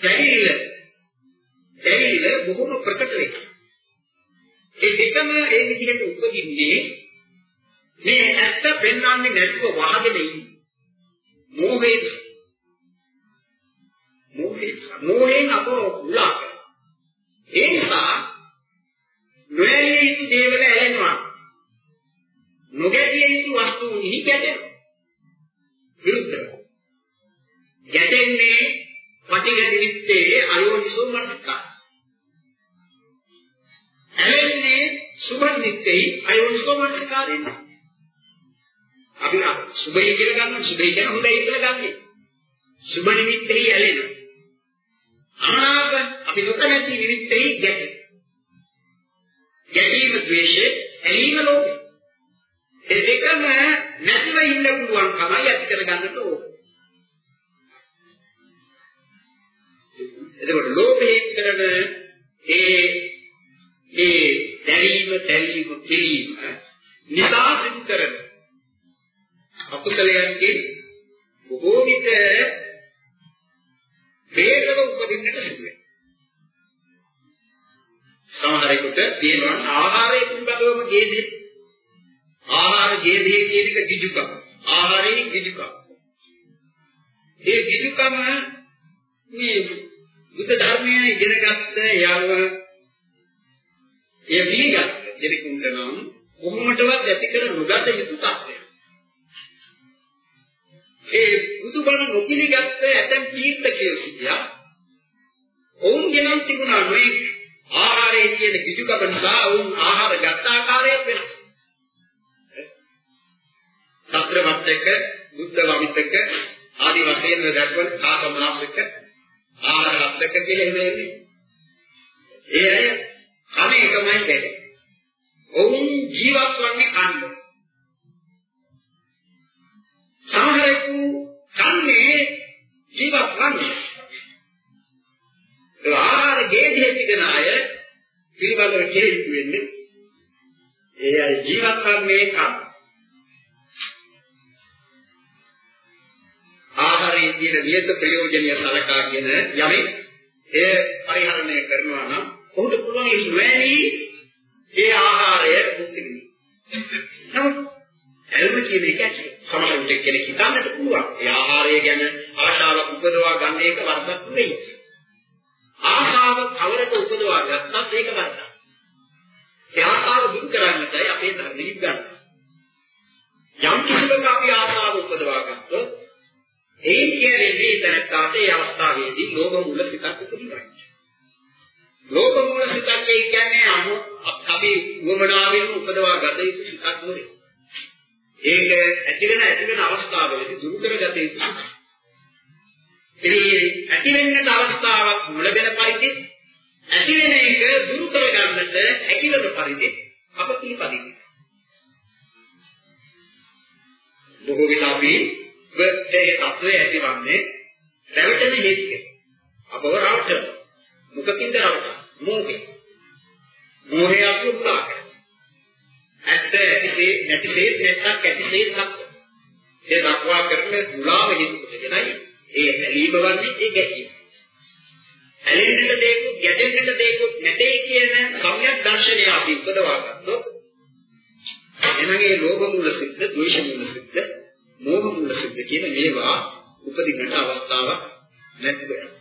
පැහැදිල පැහැදිල බොහොම ප්‍රකට වෙයි. ඒ දෙකම ඒ විදිහට උපදින්නේ මේ ඇත්ත පෙන්වන්නේ නැතිව වහගෙන ඉන්නේ. මෝහයෙන් මෝහයෙන් මෝහයෙන් අපෝ උලක්. සුභය කියලා ගන්න සුභය කියන හොඳයි කියලා ගන්නෙ. සුභ නිමිත්තේ ඇලෙන. අනාග අපි නොකැමති නිමිත්තේ ගැටෙන. ගැටීම ද්වේෂය, ඇලීම ලෝභය. ඒ දෙකම නැතිව ඉන්න පුළුවන් කමයි ඇති කරගන්නට ඕන. එතකොට ලෝභයෙන් කරන ඒ ඒ දැරීම, දැරීම, පිළීම නිසා සිදු කරන අකුසලයන්ගේ බොහෝ විට වේගව උපදින්නට සිදු වෙනවා. සමහරෙකුට තියෙනවා ආහාරය පිළිබඳවම ගේදේ ආහාර ජීදී කියන එක කිජුකම. ආහාරයේ කිජුකම. ඒ කිජුකම මේ බුද්ධ ධර්මයේ ඉගෙනගත්ත යව ඒ පිළිගත් දෙනෙකුට නම් කොහොමදවත් ඇති කර නොගත යුතු තත්ත්වයක්. ඒ බුදුබණ නොපිළිගත්ත ඇතම් තීර්ථකයෝ සිටියා. ඔවුන් ගෙනම් තිබුණා මේ ආහාරයේ කියන කිජුකම නිසා ඔවුන් ආහාර ගත්ත ආකාරය වෙනස්. සත්‍රවත්තක, බුද්ධ වමිතක ආදී වශයෙන් දක්වන කාකමාසක ආහාරත්තක කියලා එන්නේ. ඒ අය කම එකමයි දෙන්නේ. ඔවුන් ජීවත් වන්නේ කන්න. සමහරෙකු කන්නේ ජීවත් වන්නේ. ඒ ආහාර ගේදී තිබෙන අය පිළිබඳව කියවිතු වෙන්නේ ඒ අය ජීවත් වන්නේ කන්න. ආහාරයේ තියෙන නියත ප්‍රයෝජනීය සලකාගෙන යමෙක් එය පරිහරණය කරනවා නම් ඔහුට පුළුවන් ඒ නොඇලී ඒ ආහාරය භුක්ති විඳින්න. නමුත් ඇල්ම කියන එක ඇයි සමහර විට කෙනෙක් හිතන්නට පුළුවන්. ඒ ආහාරය ගැන ආශාවක් උපදවා ගන්න එක වරදක් නෙවෙයි. ආශාව කවරක උපදවා ගත්තත් ඒක වරදක්. ඒ ආශාව දුරු කරන්නටයි අපේ ධර්මෙ ගන්න. යම් කිසිවක අපි ආශාව උපදවා ගත්තොත් ඒ කියන්නේ මේ තැනට ඒ අවස්ථාවේදී ලෝභ මූල සිතක් උපදිනවා. ලෝභ මූල සිතක් කියන්නේ අනු අපි වමනාවෙන් උපදවා ගත යුතු සිතක් නෙවෙයි. ඒක ඇති වෙන ඇති වෙන අවස්ථාවලදී දුරු කරගත යුතු සිතක්. ඉතින් ඇති වෙන්නට අවස්ථාවක් නොලැබෙන පරිදි ඇති වෙන එක දුරු කරගන්නට හැකිවන පරිදි අප පිළිපදින්න. බොහෝ විට අපි වත්තේ තත්වය ඇතිවන්නේ රැවටෙන හේතුක. අපව රවටන. මොකකින්ද රවටන? මෝහය. මෝහය අපි උත්සාහ කරනවා. ඇත්ත ඇතිසේ නැතිසේ නැත්තක් ඇතිසේ නැත්තක්. ඒ දක්වා කරන මුලාව හේතු කොටගෙනයි ඒ ඇලීම වන්නේ ඒ ගැටීම. ඇලෙන්නට දෙයක්වත් ගැටෙන්නට දෙයක්වත් නැtei කියන සම්‍යක් දර්ශනය අපි උපදවා ගත්තොත් එනගේ ලෝභ මූල සිද්ධ, ද්වේෂ මූල සිද්ධ, මෝහ මූල සිද්ධ කියන මේවා උපදින්නට අවස්ථාවක් නැති වෙනවා.